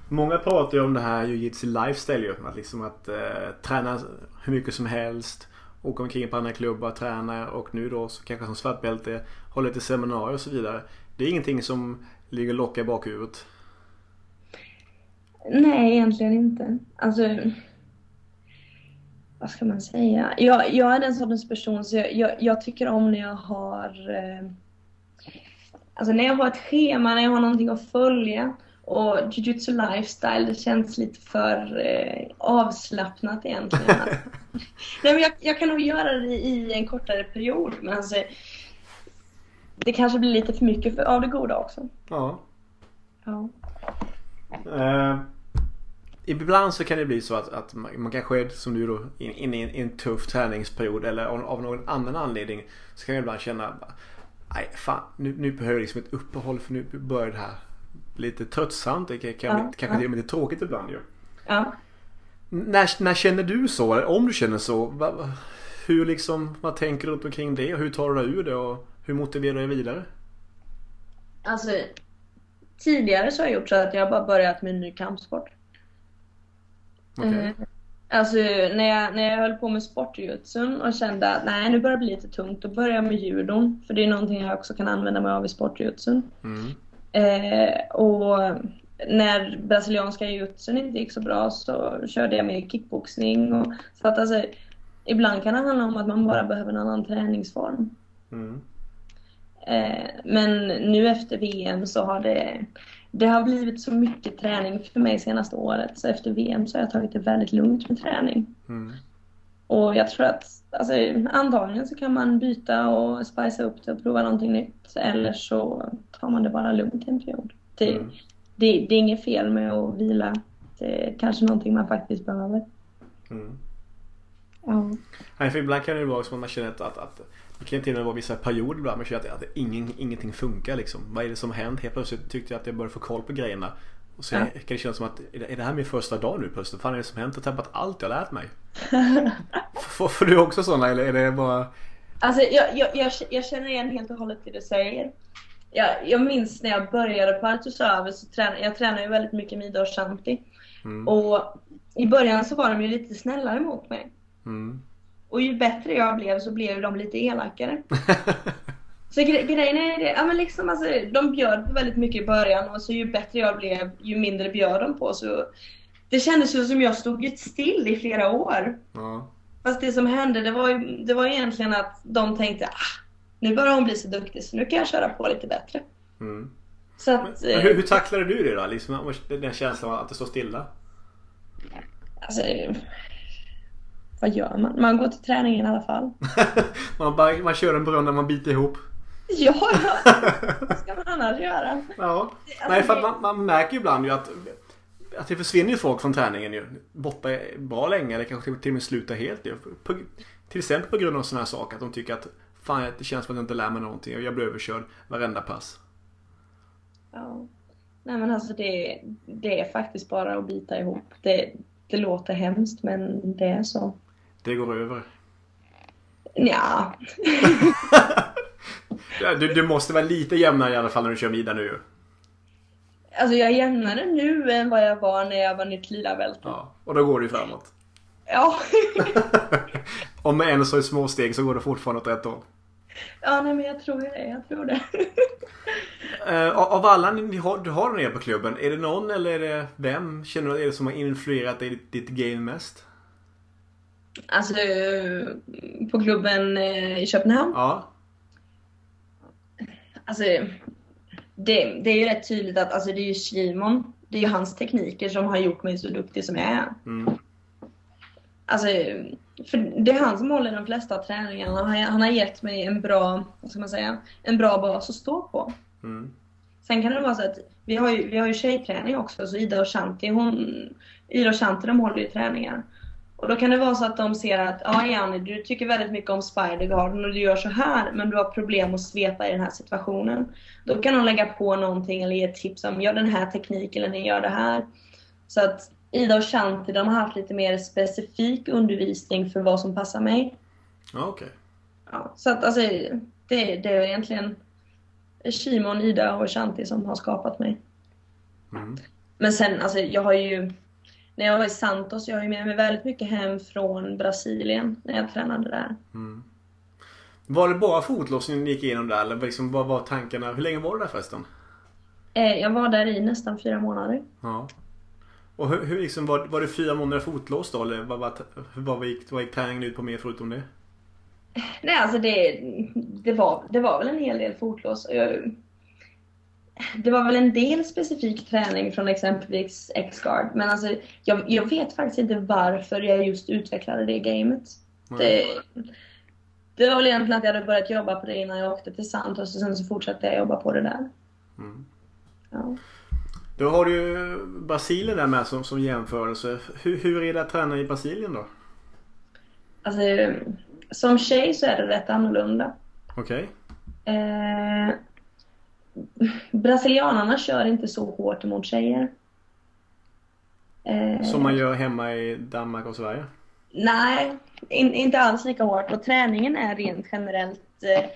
Många pratar ju om det här jujutsu lifestyle ju. Att liksom att eh, träna hur mycket som helst. Åka omkring på andra klubbar, träna och nu då så kanske som svartbälte hålla lite seminarier och så vidare. Det är ingenting som ligger och lockar i bakhuvudet. Nej, egentligen inte. Alltså, vad ska man säga? Jag, jag är den sortens person så jag, jag, jag tycker om när jag har eh, Alltså när jag har ett schema, när jag har någonting att följa. Och jujutsu lifestyle, det känns lite för eh, avslappnat egentligen. Nej, men jag, jag kan nog göra det i en kortare period, men alltså det kanske blir lite för mycket för, av det goda också. Ja. Ja. Eh, ibland så kan det bli så att, att man, kanske är som du då in- inne i en, i en tuff träningsperiod eller av, av någon annan anledning så kan jag ibland känna Nej fan nu, nu behöver jag liksom ett uppehåll för nu börjar det här lite tröttsamt. Det kan, kan Ja, bli, kanske ja. till lite tråkigt ibland ju. ja. När, när känner du så? Eller om du känner så? Hur liksom, vad tänker du runt omkring det? Hur tar du dig ur det? Och hur motiverar du dig vidare? Alltså, tidigare så har jag gjort så att jag bara börjat med en ny kampsport. Okej. Eh, Alltså när jag, när jag höll på med sportjutsun och kände att nej nu börjar det bli lite tungt, då började jag med judon. För det är någonting jag också kan använda mig av i sportjutsun. Mm. Eh, och när brasilianska jujutsun inte gick så bra så körde jag med kickboxning. Och, så att alltså, ibland kan det handla om att man bara behöver en annan träningsform. Mm. Eh, men nu efter VM så har det, det har blivit så mycket träning för mig senaste året. Så efter VM så har jag tagit det väldigt lugnt med träning. Mm. Och jag tror att alltså, antagligen så kan man byta och spicea upp det och prova någonting nytt. Eller så tar man det bara lugnt en period. Det, Mm. det, det är inget fel med att vila. Det är kanske någonting man faktiskt behöver. Mm. Ja. Nej, för ibland kan det vara som att man känner att, att, att det kan till och med vara vissa perioder ibland man känner att, att ingen, ingenting funkar liksom. Vad är det som har hänt? Helt plötsligt tyckte jag att jag började få koll på grejerna. Och så Ja. kan det kännas som att är det, är det här min första dag nu plötsligt? Vad fan är det som har hänt? Jag har tappat allt jag lärt mig. Får, får du också sådana eller är det bara... Alltså jag, jag, jag, jag känner igen helt och hållet det du säger. Jag, jag minns när jag började på Artusöver så tränade jag tränar ju väldigt mycket Mida och Shanti. Mm, Och i början så var de ju lite snällare mot mig. mm. Och ju bättre jag blev så blev de lite elakare. Så gre grejen är det, ja men liksom alltså, de bjöd på väldigt mycket i början och så ju bättre jag blev ju mindre bjöd de på så Det kändes ju som jag stod still i flera år. ja. Fast det som hände det var ju, det var egentligen att de tänkte ah, nu börjar hon bli så duktig så nu kan jag köra på lite bättre. Mm. Så att, Men eh, hur, hur tacklade du det då? Liksom, den känslan att det står stilla? alltså, vad gör man? Man går till träningen i alla fall. man, bara, man kör en brunn där man biter ihop. Ja, vad ska man annars göra? Ja. Alltså, Nej, för att man, man märker ju ibland ju att, att det försvinner ju folk från träningen ju. Borta bra länge eller kanske till och med slutar helt ju. På, till exempel på grund av sådana här saker. Att de tycker att fan det känns som att jag inte lär mig någonting och jag blir överkörd varenda pass. Ja. Nej men alltså det, det är faktiskt bara att bita ihop. Det, det låter hemskt men det är så. Det går över. Ja. Du, du måste vara lite jämnare i alla fall när du kör middag nu. Alltså jag är jämnare nu än vad jag var när jag var nytt lila bälte. Ja, och då går det ju framåt. Ja. Om med än så i små steg så går det fortfarande åt rätt håll. ja, nej men jag tror det. Jag tror det. Av av alla ni har, du har nere på klubben, är det någon eller är det vem känner du är det som har influerat dig i ditt, ditt game mest? Alltså på klubben eh, i Köpenhamn. Ja. Alltså det, det är ju rätt tydligt att alltså, det är ju Simon. Det är ju hans tekniker som har gjort mig så duktig som jag är. Mm. Alltså, för det är han som håller de flesta träningarna. Han, han har gett mig en bra, vad ska man säga, en bra bas att stå på. Mm. Sen kan det vara så att vi har ju, vi har ju tjejträning också, så Ida och Shanti, hon, Ida och Shanti de håller ju träningar. Och då kan det vara så att de ser att, ja Janni, du tycker väldigt mycket om Spidergarden och du gör så här, men du har problem att svepa i den här situationen. Då kan de lägga på någonting eller ge tips om, gör den här tekniken eller gör det här. Så att Ida och Shanti, de har haft lite mer specifik undervisning för vad som passar mig. Ja, okej. Ja, så att alltså, det, det är egentligen Simon, Ida och Shanti som har skapat mig. Mm. Men sen, alltså jag har ju, när jag var i Santos, jag har ju med mig väldigt mycket hem från Brasilien när jag tränade där. Mm. Var det bara fotlåsning ni gick igenom där eller liksom, vad var tankarna? Hur länge var du där förresten? Eh, jag var där i nästan fyra månader. Ja. Och hur, hur liksom, var, var det fyra månader fotlås då eller vad, vad, vad, gick, vad gick träningen ut på mer förutom det? Nej, alltså det, det, var, det var väl en hel del fotlås. Jag, det var väl en del specifik träning från exempelvis X-Guard. Men alltså, jag, jag vet faktiskt inte varför jag just utvecklade det gamet. Det, det var väl egentligen att jag hade börjat jobba på det innan jag åkte till Santos och sen så fortsatte jag jobba på det där. Mm. Ja. Då har du ju Brasilien där med som, som jämförelse. Hur, hur är det att träna i Brasilien då? Alltså, som tjej så är det rätt annorlunda. Okej. Eh, brasilianarna kör inte så hårt emot tjejer. Eh, Som man gör hemma i Danmark och Sverige? Nej, in, inte alls lika hårt. Och träningen är rent generellt, eh,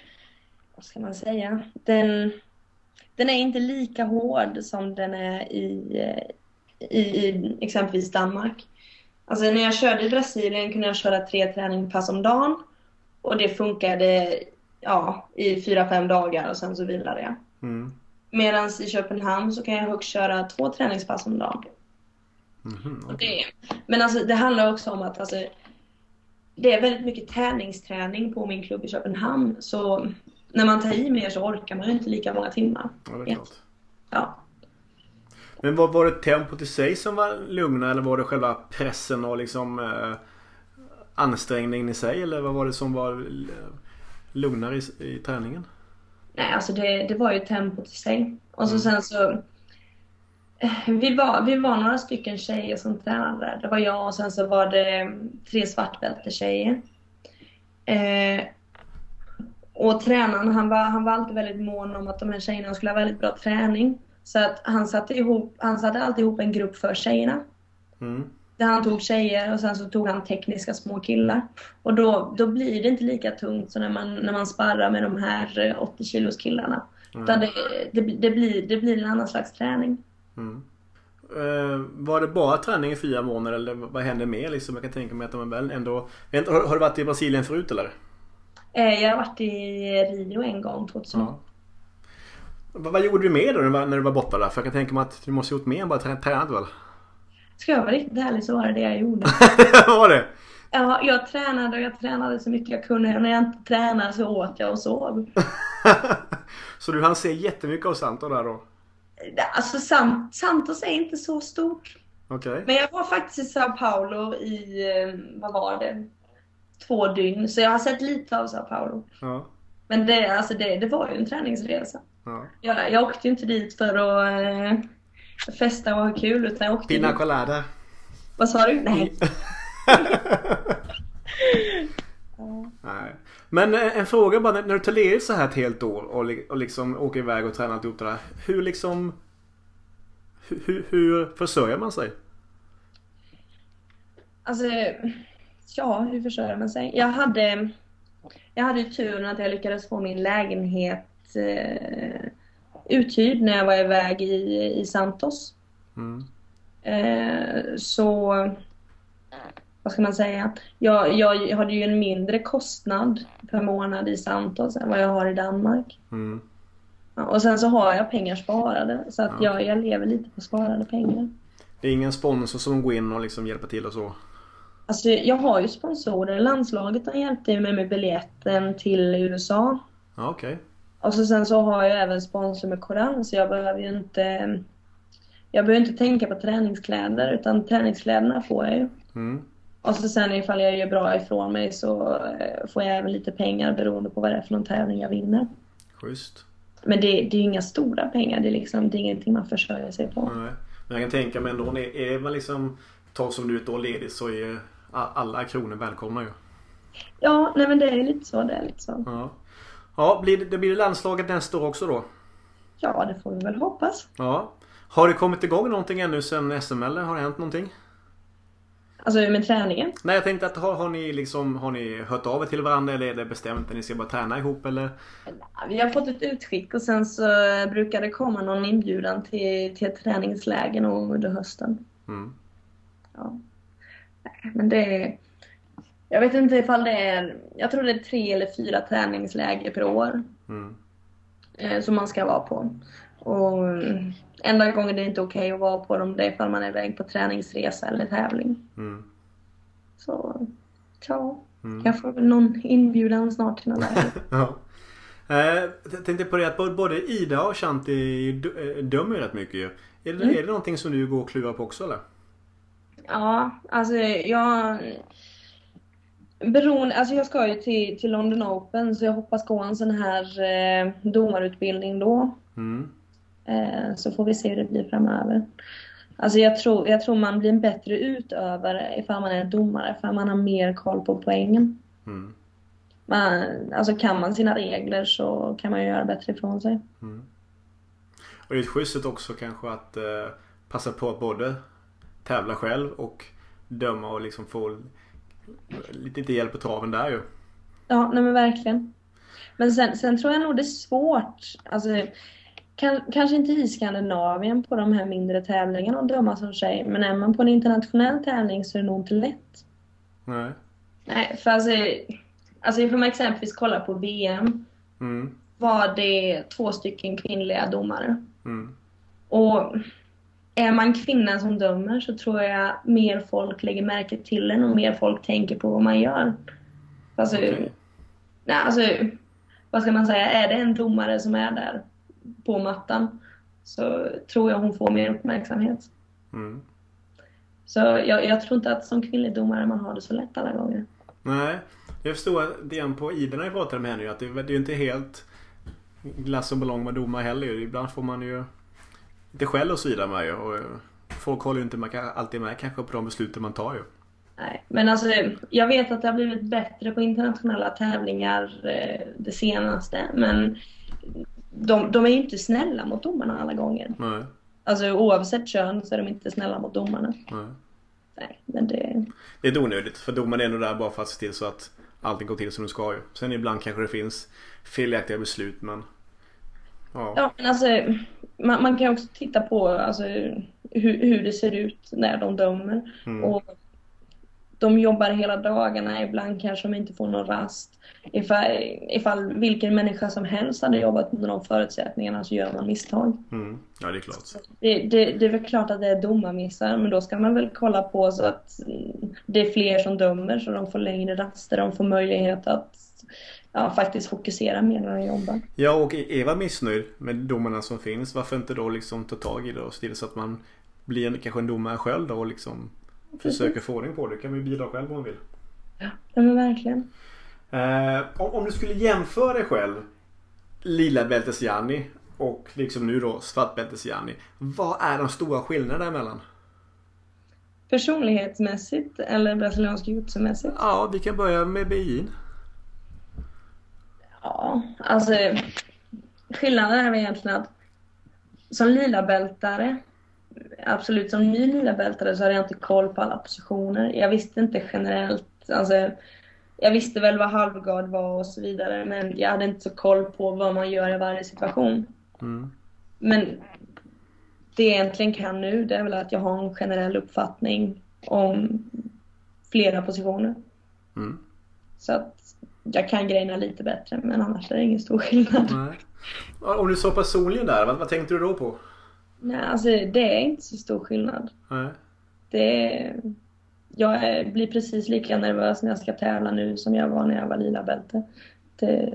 vad ska man säga, den, den är inte lika hård som den är i, eh, i, i exempelvis Danmark. Alltså när jag körde i Brasilien kunde jag köra tre träningspass om dagen. Och det funkade ja, i fyra, fem dagar och sen så vilade jag. Mm. Medan i Köpenhamn så kan jag högst köra två träningspass om dagen. Och okej. det, men alltså, det handlar också om att alltså, det är väldigt mycket tävlingsträning på min klubb i Köpenhamn. Så när man tar i mer så orkar man ju inte lika många timmar. Ja, det är klart. Ja. Men var, var det tempot i sig som var lugna eller var det själva pressen och liksom eh, ansträngningen i sig eller vad var det som var eh, lugnare i, i träningen? Nej, alltså det, det var ju tempot i sig. Och så Mm. sen så... eh, Vi var, vi var några stycken tjejer som tränade. Det var jag och sen så var det tre svartbältetjejer. Eh, och tränaren han var, han var alltid väldigt mån om att de här tjejerna skulle ha väldigt bra träning. Så att han satte, ihop, han satte alltid ihop en grupp för tjejerna. Mm. Där han tog tjejer och sen så tog han tekniska små killar. Och då, då blir det inte lika tungt som när man, när man sparrar med de här eh, 80 kilos killarna. Utan det, det, det, blir, det blir en annan slags träning. Mm. Eh, var det bara träning i fyra månader eller vad hände mer liksom? Jag kan tänka mig att de väl ändå... Har, har du varit i Brasilien förut eller? Eh, jag har varit i Rio en gång 2000. Ja. Vad, vad gjorde du mer då när du var, borta där? För jag kan tänka mig att du måste ha gjort mer än bara trä- tränat väl? Ska jag vara riktigt ärlig så var det det jag gjorde. Var det? Ja, jag tränade och jag tränade så mycket jag kunde. När jag inte tränade så åt jag och sov. så du hann se jättemycket av Santos där då? Alltså Sant Santos är inte så stort. Okay. Men jag var faktiskt i Sao Paulo i, eh, vad var det? Två dygn. Så jag har sett lite av Sao Paulo. Ja. Men det, alltså det, det var ju en träningsresa. Ja. Jag, jag åkte ju inte dit för att eh, festa och ha kul utan jag åkte Pina dit. colada. Vad sa du? Nej. Nej. Men eh, en fråga bara när du tar ledigt så här ett helt år och, och liksom åker iväg och tränar alltihop det där. Hur liksom hur, hur försörjer man sig? Alltså, ja, hur försörjer man sig? Jag hade, jag hade turen att jag lyckades få min lägenhet eh, uthyrd när jag var iväg i, i Santos. Mm. Eh, så, vad ska man säga? Jag, jag hade ju en mindre kostnad per månad i Santos än vad jag har i Danmark. Mm. Och sen så har jag pengar sparade så att Ja. jag, jag lever lite på sparade pengar. Det är ingen sponsor som går in och liksom hjälper till och så? Alltså jag har ju sponsorer. Landslaget har hjälpt mig med biljetten till USA. Ja, okej. Och så sen så har jag även sponsor med Koran så jag behöver ju inte Jag behöver inte tänka på träningskläder utan träningskläderna får jag ju. Mm. Och så sen ifall jag gör bra ifrån mig så eh, får jag även lite pengar beroende på vad det är för någon tävling jag vinner. Schysst. Men det, det är ju inga stora pengar. Det är liksom det är ingenting man försörjer sig på. Nej. Men jag kan tänka mig ändå, är, är man liksom tar som du ett år ledigt så är alla kronor välkomna ju. Ja, nej men det är lite så. Det är lite så. Ja. Ja, blir det, det blir landslaget nästa år också då? Ja, det får vi väl hoppas. Ja. Har det kommit igång någonting ännu sen SM eller har det hänt någonting? Alltså med träningen. Nej jag tänkte att har, har ni liksom Har ni hört av er till varandra eller är det bestämt att ni ska bara träna ihop eller? Vi har fått ett utskick och sen så brukar det komma någon inbjudan till, till träningsläger under hösten. Mm. Ja. Men det är... Jag vet inte ifall det är... Jag tror det är tre eller fyra träningsläger per år Mm. eh, som man ska vara på. Och mm, enda gången det är inte okej att vara på dem det är ifall man är iväg på träningsresa eller tävling. Mm. Så, ja. Mm. Jag får väl någon inbjudan snart till någon läger. Ja. Eh, jag tänkte på det att både- Ida och Shanti eh, dömer rätt mycket ju. Är det, Mm. är det någonting som du går och klurar på också eller? Ja, alltså jag... Beroende, alltså jag ska ju till, till London Open så jag hoppas gå en sån här eh, domarutbildning då. Mm. Eh, så får vi se hur det blir framöver. Alltså jag tror, jag tror man blir en bättre utövare ifall man är domare för man har mer koll på poängen. Mm. Man, alltså kan man sina regler så kan man ju göra bättre ifrån sig. Mm. Och det är ett schysst sätt också kanske att eh, passa på att både tävla själv och döma och liksom få lite, lite hjälp på traven där ju. Ja, nej men verkligen. Men sen, sen tror jag nog det är svårt, alltså kan, kanske inte i Skandinavien på de här mindre tävlingarna att döma som tjej, men är man på en internationell tävling så är det nog inte lätt. Nej. Nej, för alltså, alltså ifall man exempelvis kollar på VM Mm. var det två stycken kvinnliga domare. Mm. Och är man kvinna som dömer så tror jag mer folk lägger märke till en och mer folk tänker på vad man gör. Alltså, Okej. nej, alltså, vad ska man säga, är det en domare som är där på mattan så tror jag hon får mer uppmärksamhet. Mm. Så jag, jag tror inte att som kvinnlig domare man har det så lätt alla gånger. Nej. Jag förstår att det på Ida när jag pratade med henne att det, det är ju inte helt glass och ballong med domare heller. Ibland får man ju lite skäll och så vidare med ju. Och eh, folk håller ju inte alltid med kanske på de besluten man tar ju. Nej, men alltså jag vet att det har blivit bättre på internationella tävlingar eh, det senaste, men de, de är ju inte snälla mot domarna alla gånger. Nej. Alltså oavsett kön så är de inte snälla mot domarna. Nej. Nej, men det... Det är onödigt för domaren är ändå där bara för att se till så att allting går till som det ska ju. Sen ibland kanske det finns felaktiga beslut men... Ja. Ja, men alltså man, man kan också titta på alltså, hur, hur det ser ut när de dömer. Mm. Och de jobbar hela dagarna, ibland kanske de inte får någon rast. Ifall, ifall vilken människa som helst hade jobbat under de förutsättningarna så gör man misstag. Mm. Ja, det är klart. Det, det, det är väl klart att det är domarmissar, men då ska man väl kolla på så att det är fler som dömer så de får längre raster, de får möjlighet att ja, faktiskt fokusera mer när de jobbar. Ja, och är Eva missnöjd med domarna som finns, varför inte då liksom ta tag i det och se till så att man blir kanske en domare själv då och liksom Precis. försöker få ordning på det. kan man ju bidra själv om man vill. Ja, men verkligen. Eh, om, du skulle jämföra dig själv lila bältes Janni och liksom nu då svartbältes Janni. Vad är de stora skillnaderna emellan? Personlighetsmässigt eller brasiliansk jutsumässigt? Ja, vi kan börja med BI'n. Ja, alltså skillnaden är väl egentligen att som lila bältare absolut som ny lila bältare så hade jag inte koll på alla positioner. Jag visste inte generellt, alltså jag visste väl vad halvgard var och så vidare men jag hade inte så koll på vad man gör i varje situation. Mm. Men det jag egentligen kan nu det är väl att jag har en generell uppfattning om flera positioner. Mm. Så att jag kan grejerna lite bättre men annars är det ingen stor skillnad. Nej. Om du så personligen där, vad, vad tänkte du då på? Nej, alltså det är inte så stor skillnad. Nej. Det jag är, blir precis lika nervös när jag ska tävla nu som jag var när jag var lila bälte. Det,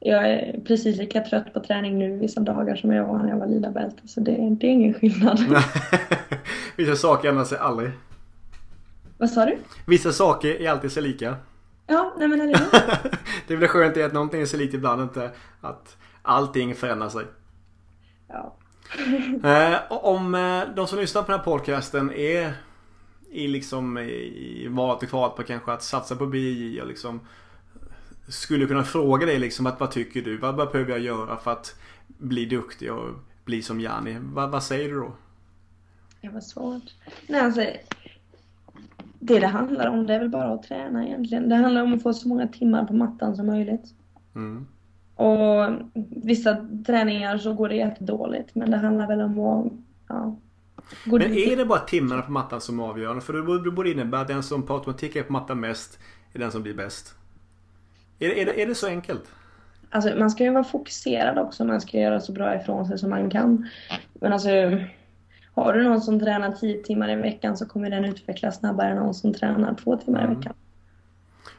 jag är precis lika trött på träning nu vissa dagar som jag var när jag var lila bälte. Så det, det är ingen skillnad. vissa saker ändrar sig aldrig. Vad sa du? Vissa saker är alltid sig lika. Ja, nej men är det Det är väl skönt att någonting är sig likt ibland inte att allting förändrar sig. Ja. eh, om eh, de som lyssnar på den här podcasten är i liksom i valet och kvalet på kanske att satsa på BI och liksom skulle kunna fråga dig liksom att vad tycker du? Vad, vad behöver jag göra för att bli duktig och bli som Jani? Vad, vad säger du då? Det var svårt. Nej, alltså, det det handlar om det är väl bara att träna egentligen. Det handlar om att få så många timmar på mattan som möjligt. Mm. Och vissa träningar så går det jättedåligt men det handlar väl om att ja, men är det bara timmarna på mattan som är avgörande? För det borde innebära att den som på automatik är på mattan mest är den som blir bäst. Är är det, är det så enkelt? Alltså man ska ju vara fokuserad också. Man ska göra så bra ifrån sig som man kan. Men alltså har du någon som tränar 10 timmar i veckan så kommer den utvecklas snabbare än någon som tränar 2 timmar mm. i veckan.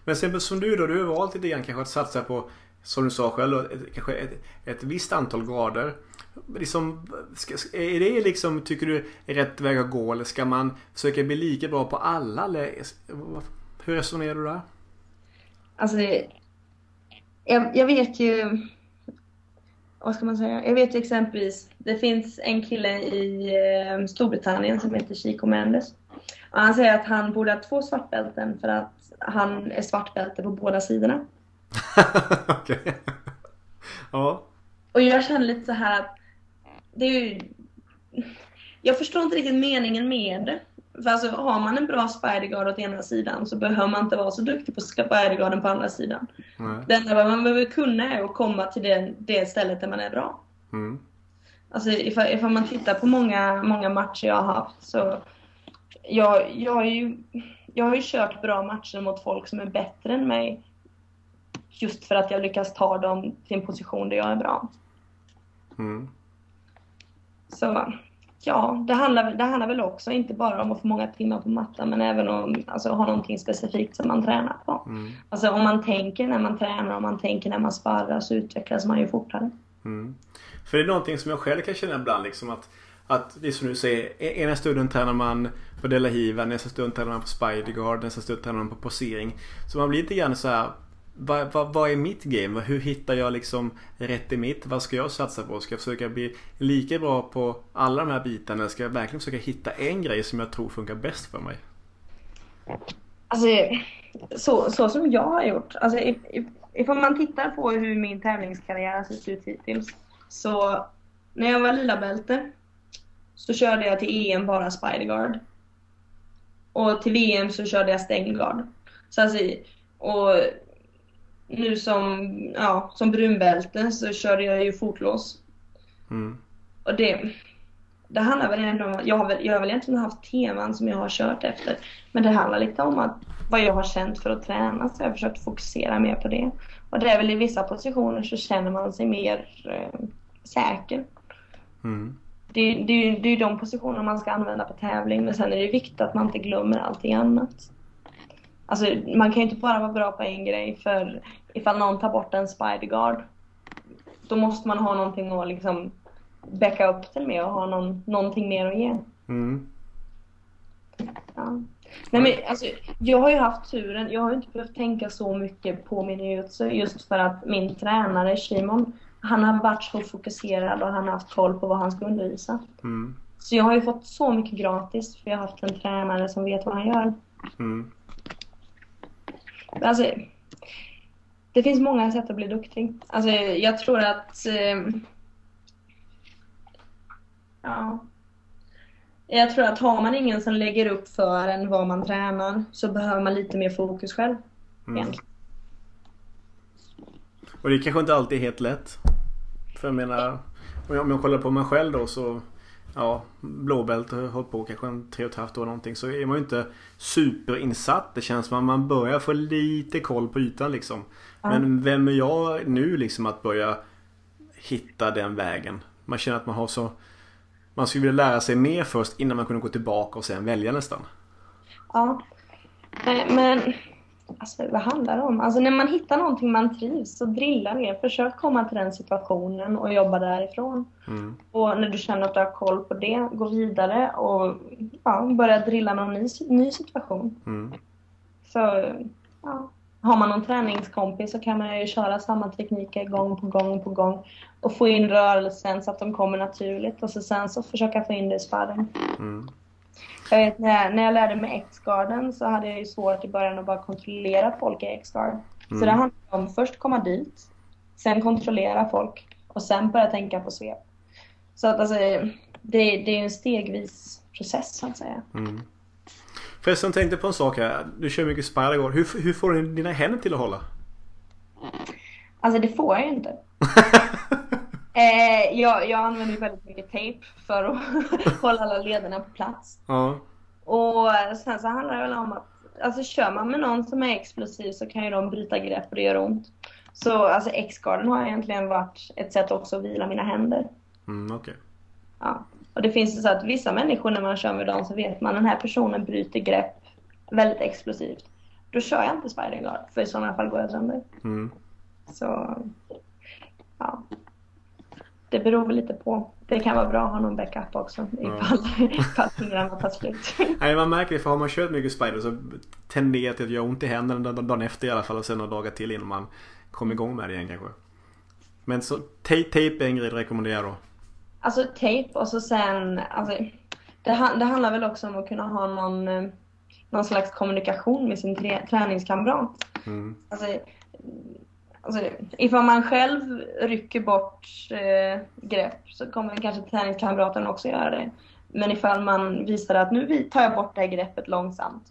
Men sen som du då, du har valt lite grann kanske att satsa på, som du sa själv, ett, kanske ett, ett visst antal grader. Liksom, är det liksom, tycker du, rätt väg att gå? Eller ska man försöka bli lika bra på alla? Eller, hur resonerar du där? Alltså, jag, jag vet ju vad ska man säga? Jag vet exempelvis, det finns en kille i eh, Storbritannien som heter Chico Mendes. Och han säger att han borde ha två svartbälten för att han är svartbälte på båda sidorna. Okej. ja. Och jag känner lite så här att det är ju... Jag förstår inte riktigt meningen med det. För alltså, har man en bra spiderguard åt ena sidan så behöver man inte vara så duktig på spiderguarden på andra sidan. Nej. Det enda man behöver kunna är att komma till det, det stället där man är bra. Mm. Alltså ifall, ifall man tittar på många, många matcher jag har haft så jag, jag, har ju, jag har ju kört bra matcher mot folk som är bättre än mig. Just för att jag lyckas ta dem till en position där jag är bra. Mm. Så ja, det handlar, det handlar väl också inte bara om att få många timmar på mattan men även om alltså, ha någonting specifikt som man tränar på. Mm. Alltså om man tänker när man tränar, om man tänker när man sparrar så utvecklas man ju fortare. Mm. För det är någonting som jag själv kan känna ibland liksom att att det är som du säger, e-, ena stunden tränar man på Della Hiva, nästa stund tränar man på Spiderguard, nästa stund tränar man på posering. Så man blir lite grann så här vad, vad, vad, är mitt game? Hur hittar jag liksom rätt i mitt? Vad ska jag satsa på? Ska jag försöka bli lika bra på alla de här bitarna? Ska jag verkligen försöka hitta en grej som jag tror funkar bäst för mig? Alltså, så, så som jag har gjort. Alltså, if, if, ifall man tittar på hur min tävlingskarriär har sett ut hittills. Så när jag var lila bälte så körde jag till EM bara Spiderguard. Och till VM så körde jag stängguard. Så alltså, och nu som, ja, som brunbälte så körde jag ju fotlås. Mm. Och det... det handlar väl ändå om att jag har väl, jag har väl egentligen haft teman som jag har kört efter. Men det handlar lite om att vad jag har känt för att träna så jag har försökt fokusera mer på det. Och det är väl i vissa positioner så känner man sig mer eh, säker. Mm. Det, är- det, det är ju de positionerna man ska använda på tävling men sen är det viktigt att man inte glömmer allting annat. Alltså man kan ju inte bara vara bra på en grej för ifall någon tar bort en spiderguard då måste man ha någonting att liksom backa upp till med och ha någon, någonting mer att ge. Mm. Ja. Nej, men, alltså, jag har ju haft turen, jag har ju inte behövt tänka så mycket på min jujutsu just för att min tränare Shimon, han har varit så fokuserad och han har haft koll på vad han ska undervisa. Mm. Så jag har ju fått så mycket gratis för jag har haft en tränare som vet vad han gör. Mm. Alltså, det finns många sätt att bli duktig. Alltså, jag tror att... Eh, ja. Jag tror att har man ingen som lägger upp för en vad man tränar så behöver man lite mer fokus själv. Mm. Och det kanske inte alltid är helt lätt. För jag menar, om jag, om jag kollar på mig själv då så Ja, blåbälte hållit på kanske en tre och ett halvt år någonting. Så är man ju inte superinsatt. Det känns som att man börjar få lite koll på ytan liksom. Ja. Men vem är jag nu liksom att börja hitta den vägen? Man känner att man har så... Man skulle vilja lära sig mer först innan man kunde gå tillbaka och sen välja nästan. Ja. Eh, Men alltså, vad handlar det om? Alltså när man hittar någonting man trivs så drilla det. Försök komma till den situationen och jobba därifrån. Mm. Och när du känner att du har koll på det, gå vidare och ja, börja drilla någon ny, ny situation. Mm. Så ja, har man någon träningskompis så kan man ju köra samma tekniker gång på gång på gång och få in rörelsen så att de kommer naturligt och så sen så försöka få in det i sparring. Mm. Jag vet när jag, när jag lärde mig X-guarden så hade jag ju svårt i början att bara kontrollera folk i X-guard. Så Mm. det handlar om först komma dit, sen kontrollera folk och sen börja tänka på svep. Så att alltså, det, det är ju en stegvis process så att säga. Mm. Förresten tänkte på en sak här. Du kör mycket spider hur, hur får du dina händer till att hålla? Alltså det får jag ju inte. Eh, jag, jag använder ju väldigt mycket tejp för att hålla alla lederna på plats. Ja. Och sen så handlar det väl om att alltså kör man med någon som är explosiv så kan ju de bryta grepp och det gör ont. Så alltså X-garden har egentligen varit ett sätt också att vila mina händer. Mm, okej. Ja. Och det finns ju så att vissa människor när man kör med dem så vet man den här personen bryter grepp väldigt explosivt. Då kör jag inte spider guard för i sådana fall går jag sönder. Mm. Så ja. Det beror väl lite på. Det kan vara bra att ha någon backup också ifall, ifall fingrarna tar slut. Nej, man märker det för har man kört mycket spider så tenderar det att göra ont i händerna dagen efter i alla fall och sen några dagar till innan man kommer igång med det igen kanske. Men så te- tejp är en grej du rekommenderar då? Alltså tejp och så sen, alltså, det, det handlar väl också om att kunna ha någon, eh, någon slags kommunikation med sin trä, träningskamrat. Mm. Alltså, alltså, ifall man själv rycker bort eh, grepp så kommer kanske träningskamraten också göra det. Men ifall man visar att nu tar jag bort det här greppet långsamt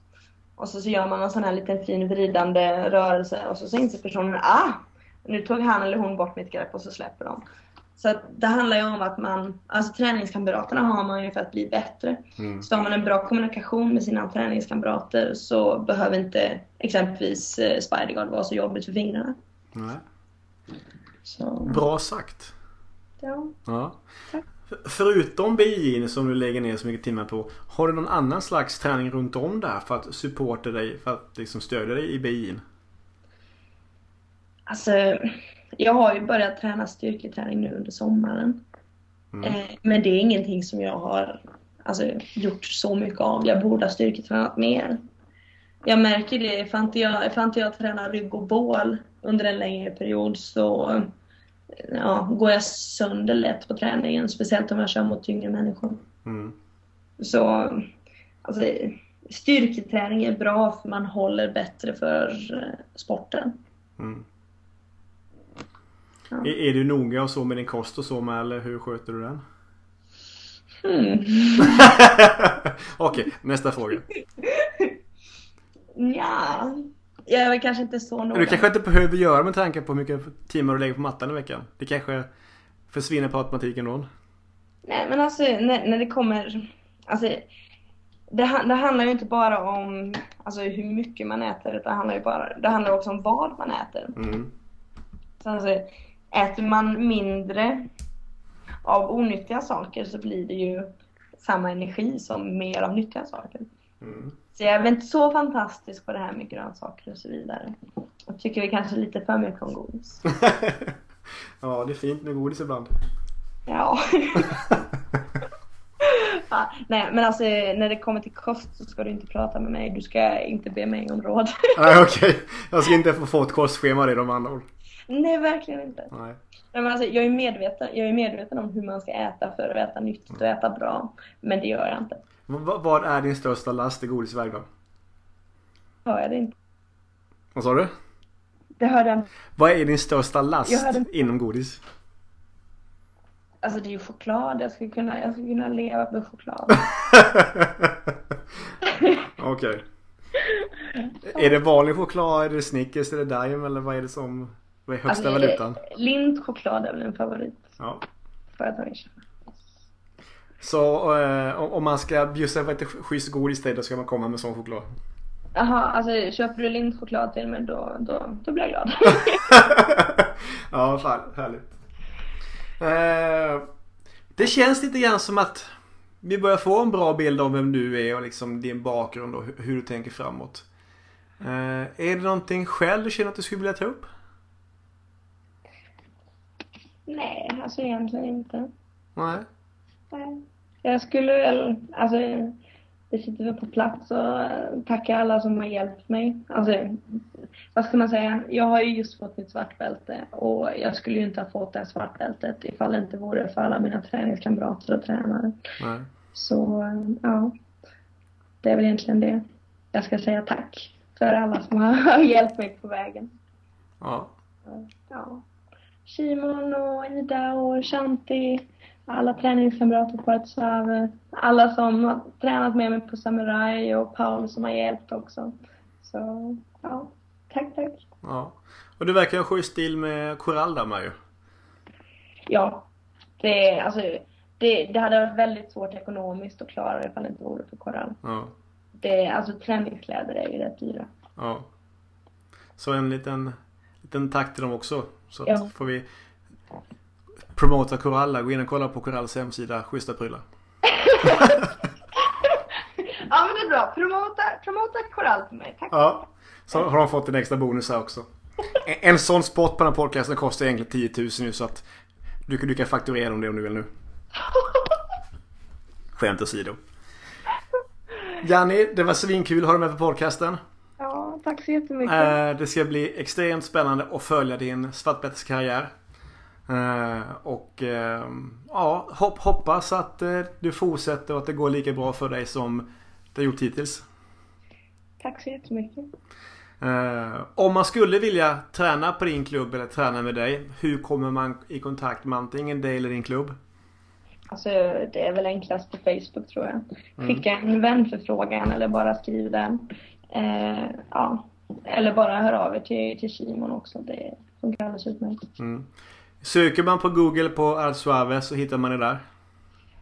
och så, så gör man en sån här liten fin vridande rörelse och så, så inser personen ah, nu tog han eller hon bort mitt grepp och så släpper de. Så det handlar ju om att man, alltså träningskamraterna har man ju för att bli bättre. Mm. Så har man en bra kommunikation med sina träningskamrater så behöver inte exempelvis eh, Spiderguard vara så jobbigt för fingrarna. Nej. Så, Bra sagt. ja. Ja. Tack. Förutom BJ'n som du lägger ner så mycket timmar på. Har du någon annan slags träning runt om där för att supporta dig, för att liksom stödja dig i BJ'n? Alltså, jag har ju börjat träna styrketräning nu under sommaren. Mm. Eh, men det är ingenting som jag har alltså, gjort så mycket av. Jag borde ha styrketränat mer. Jag märker det, ifall inte jag, ifall inte jag tränar rygg och bål under en längre period så ja, går jag sönder lätt på träningen. Speciellt om jag kör mot tyngre människor. Mm. Så alltså, styrketräning är bra för man håller bättre för eh, sporten. Mm. Ja. Är, är du noga och så med din kost och så med eller hur sköter du den? Mm. Okej, nästa fråga. Ja, jag är väl kanske inte så noga. Du kanske inte behöver göra med tanke på hur mycket timmar du lägger på mattan i veckan. Det kanske försvinner på automatiken då. Nej, men alltså när, när det kommer... Alltså, det, det handlar ju inte bara om alltså, hur mycket man äter, utan det handlar ju bara, det handlar också om vad man äter. Mm. Så alltså, äter man mindre av onyttiga saker så blir det ju samma energi som mer av nyttiga saker. Mm. Så jag är inte så fantastisk på det här med grönsaker och så vidare. Jag tycker vi kanske lite för mycket om godis. ja, det är fint med godis ibland. Ja. ja. Nej, men alltså när det kommer till kost så ska du inte prata med mig. Du ska inte be mig om råd. Nej, okej. Okay. Jag ska inte få ett kostschema det de andra ord. Nej, verkligen inte. Nej. Men alltså, jag, är medveten, jag är medveten om hur man ska äta för att äta nyttigt och äta bra. Men det gör jag inte. Vad är din största last i godisväg då? Hör jag det inte? Vad sa du? Det hörde jag Vad är din största last inom godis? Alltså det är ju choklad. Jag skulle kunna, jag skulle kunna leva med choklad. Okej. Okay. Är det vanlig choklad? Är det Snickers? Är det Daim? Eller vad är det som vad är högsta alltså, valutan? Lintchoklad är väl en favorit. Ja. Jag ta erkänna. Så eh, om man ska bjussa på lite schysst godis till då ska man komma med sån choklad? Jaha, alltså köper du lintchoklad till mig då, då, då blir jag glad. ja, fan härligt. Eh, det känns lite grann som att vi börjar få en bra bild om vem du är och liksom din bakgrund och hur du tänker framåt. Eh, är det någonting själv du känner att du skulle vilja ta upp? Nej, alltså egentligen inte. Nej. Jag skulle väl, alltså det sitter väl på plats och tacka alla som har hjälpt mig. Alltså, vad ska man säga? Jag har ju just fått mitt svartbälte och jag skulle ju inte ha fått det här svartbältet ifall det inte vore för alla mina träningskamrater och tränare. Nej. Så, ja. Det är väl egentligen det. Jag ska säga tack för alla som har hjälpt mig på vägen. Ja. Ja. Simon och Ida och Shanti, alla träningskamrater på ett alla som har tränat med mig på Samurai och Paul som har hjälpt också. Så, ja. Tack, tack. Ja. Och du verkar ha schysst stil med korall där med ju. Ja. Det, alltså, det, det hade varit väldigt svårt ekonomiskt att klara det ifall det inte vore för korall. Ja. Det, alltså träningskläder är ju rätt dyra. Ja. Så en liten, liten tack till dem också. Så Ja. får vi promota Coralla. Gå in och kolla på Coralls hemsida. Schyssta prylar. Ja men det är bra. Promota, promota korall för mig. Tack. Ja. Så har de fått en extra bonus här också. En, en sån spot på den här podcasten kostar egentligen 10 000 nu så att du, du kan fakturera dem det om du vill nu. Skämt åsido. Janni, det var svinkul att ha dig med på podcasten. Ja, tack så jättemycket. Eh, det ska bli extremt spännande att följa din svartbälteskarriär. Eh, och eh, ja, hopp, hoppas att eh, du fortsätter och att det går lika bra för dig som det har gjort hittills. Tack så jättemycket. Eh, om man skulle vilja träna på din klubb eller träna med dig. Hur kommer man i kontakt med antingen dig eller din klubb? Alltså det är väl enklast på Facebook tror jag. Skicka en vänförfrågan eller bara skriv den. Eh, ja. Eller bara hör av er till, till Simon också. Det funkar alldeles utmärkt. Mm. Söker man på Google på Al Suave så hittar man det där?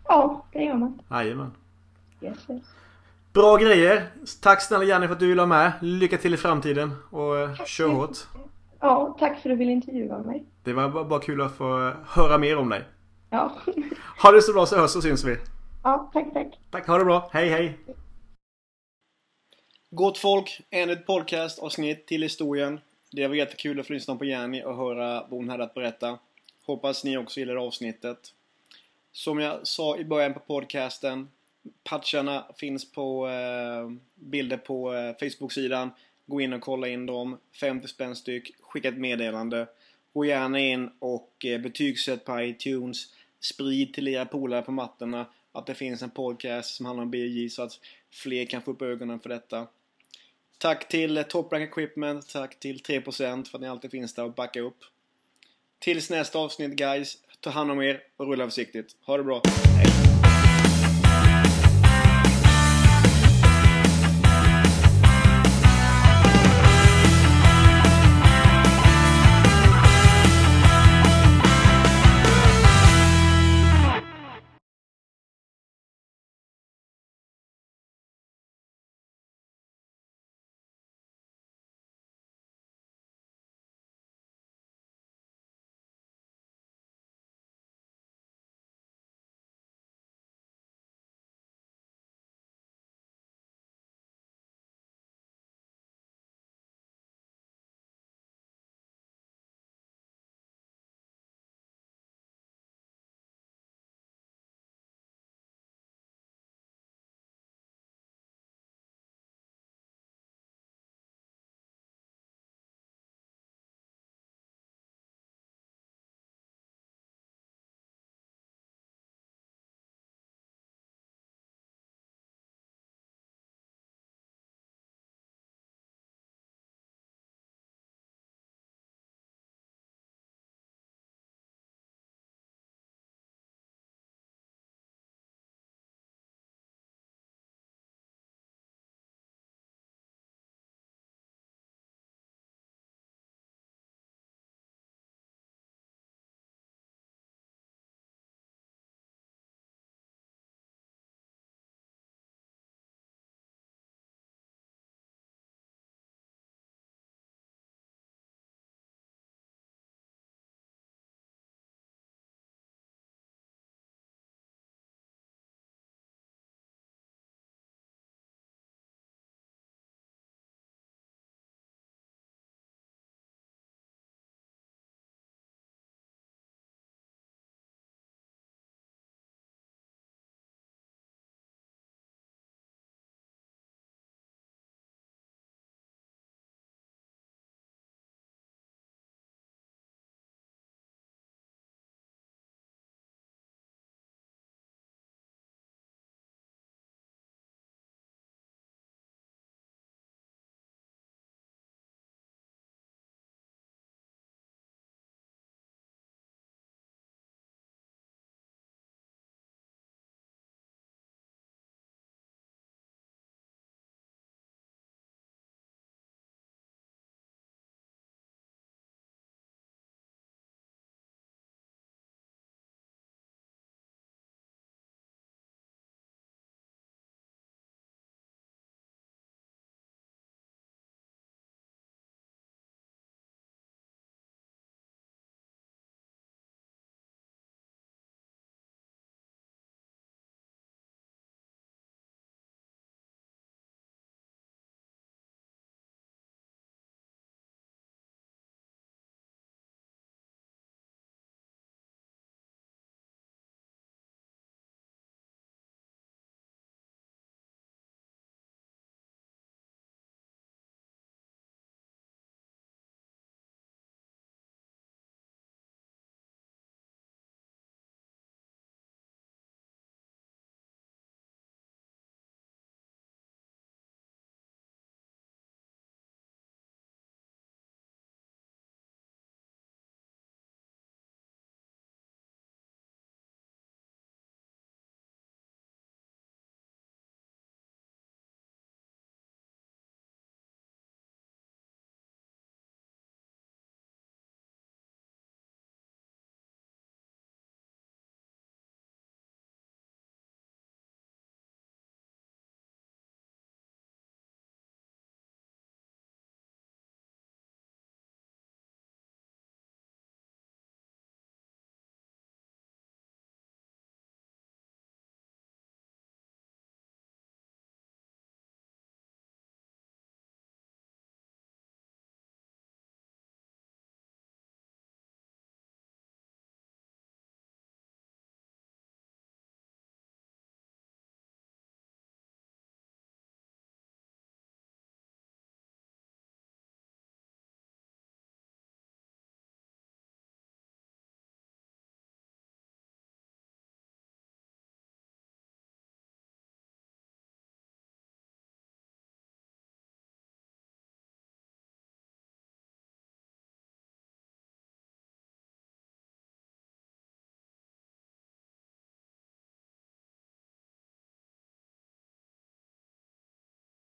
Ja, det gör man. Jajamän. Yes, yes. Bra grejer! Tack snälla Janne för att du ville vara med. Lycka till i framtiden och eh, kör hårt. Ja, tack för att du ville intervjua mig. Det var bara, bara kul att få höra mer om dig. Ja. Ha det så bra så hörs och syns vi. ja, tack, tack. Tack, ha det bra. Hej hej! Gott folk, ännu ett podcastavsnitt till historien. Det var jättekul att få lyssna på Jenny och höra vad hon hade att berätta. Hoppas ni också gillar avsnittet. Som jag sa i början på podcasten. Patcharna finns på eh, bilder på eh, Facebook-sidan. Gå in och kolla in dem. 50 spänn styck. Skicka ett meddelande. Gå gärna in och eh, betygsätt på iTunes. Sprid till era polare på mattorna att det finns en podcast som handlar om BJ så att fler kan få upp ögonen för detta. Tack till eh, TopRank Top Rank Equipment, tack till 3% för att ni alltid finns där och backar upp. Tills nästa avsnitt guys, ta hand om er och rulla försiktigt. Ha det bra. Hej!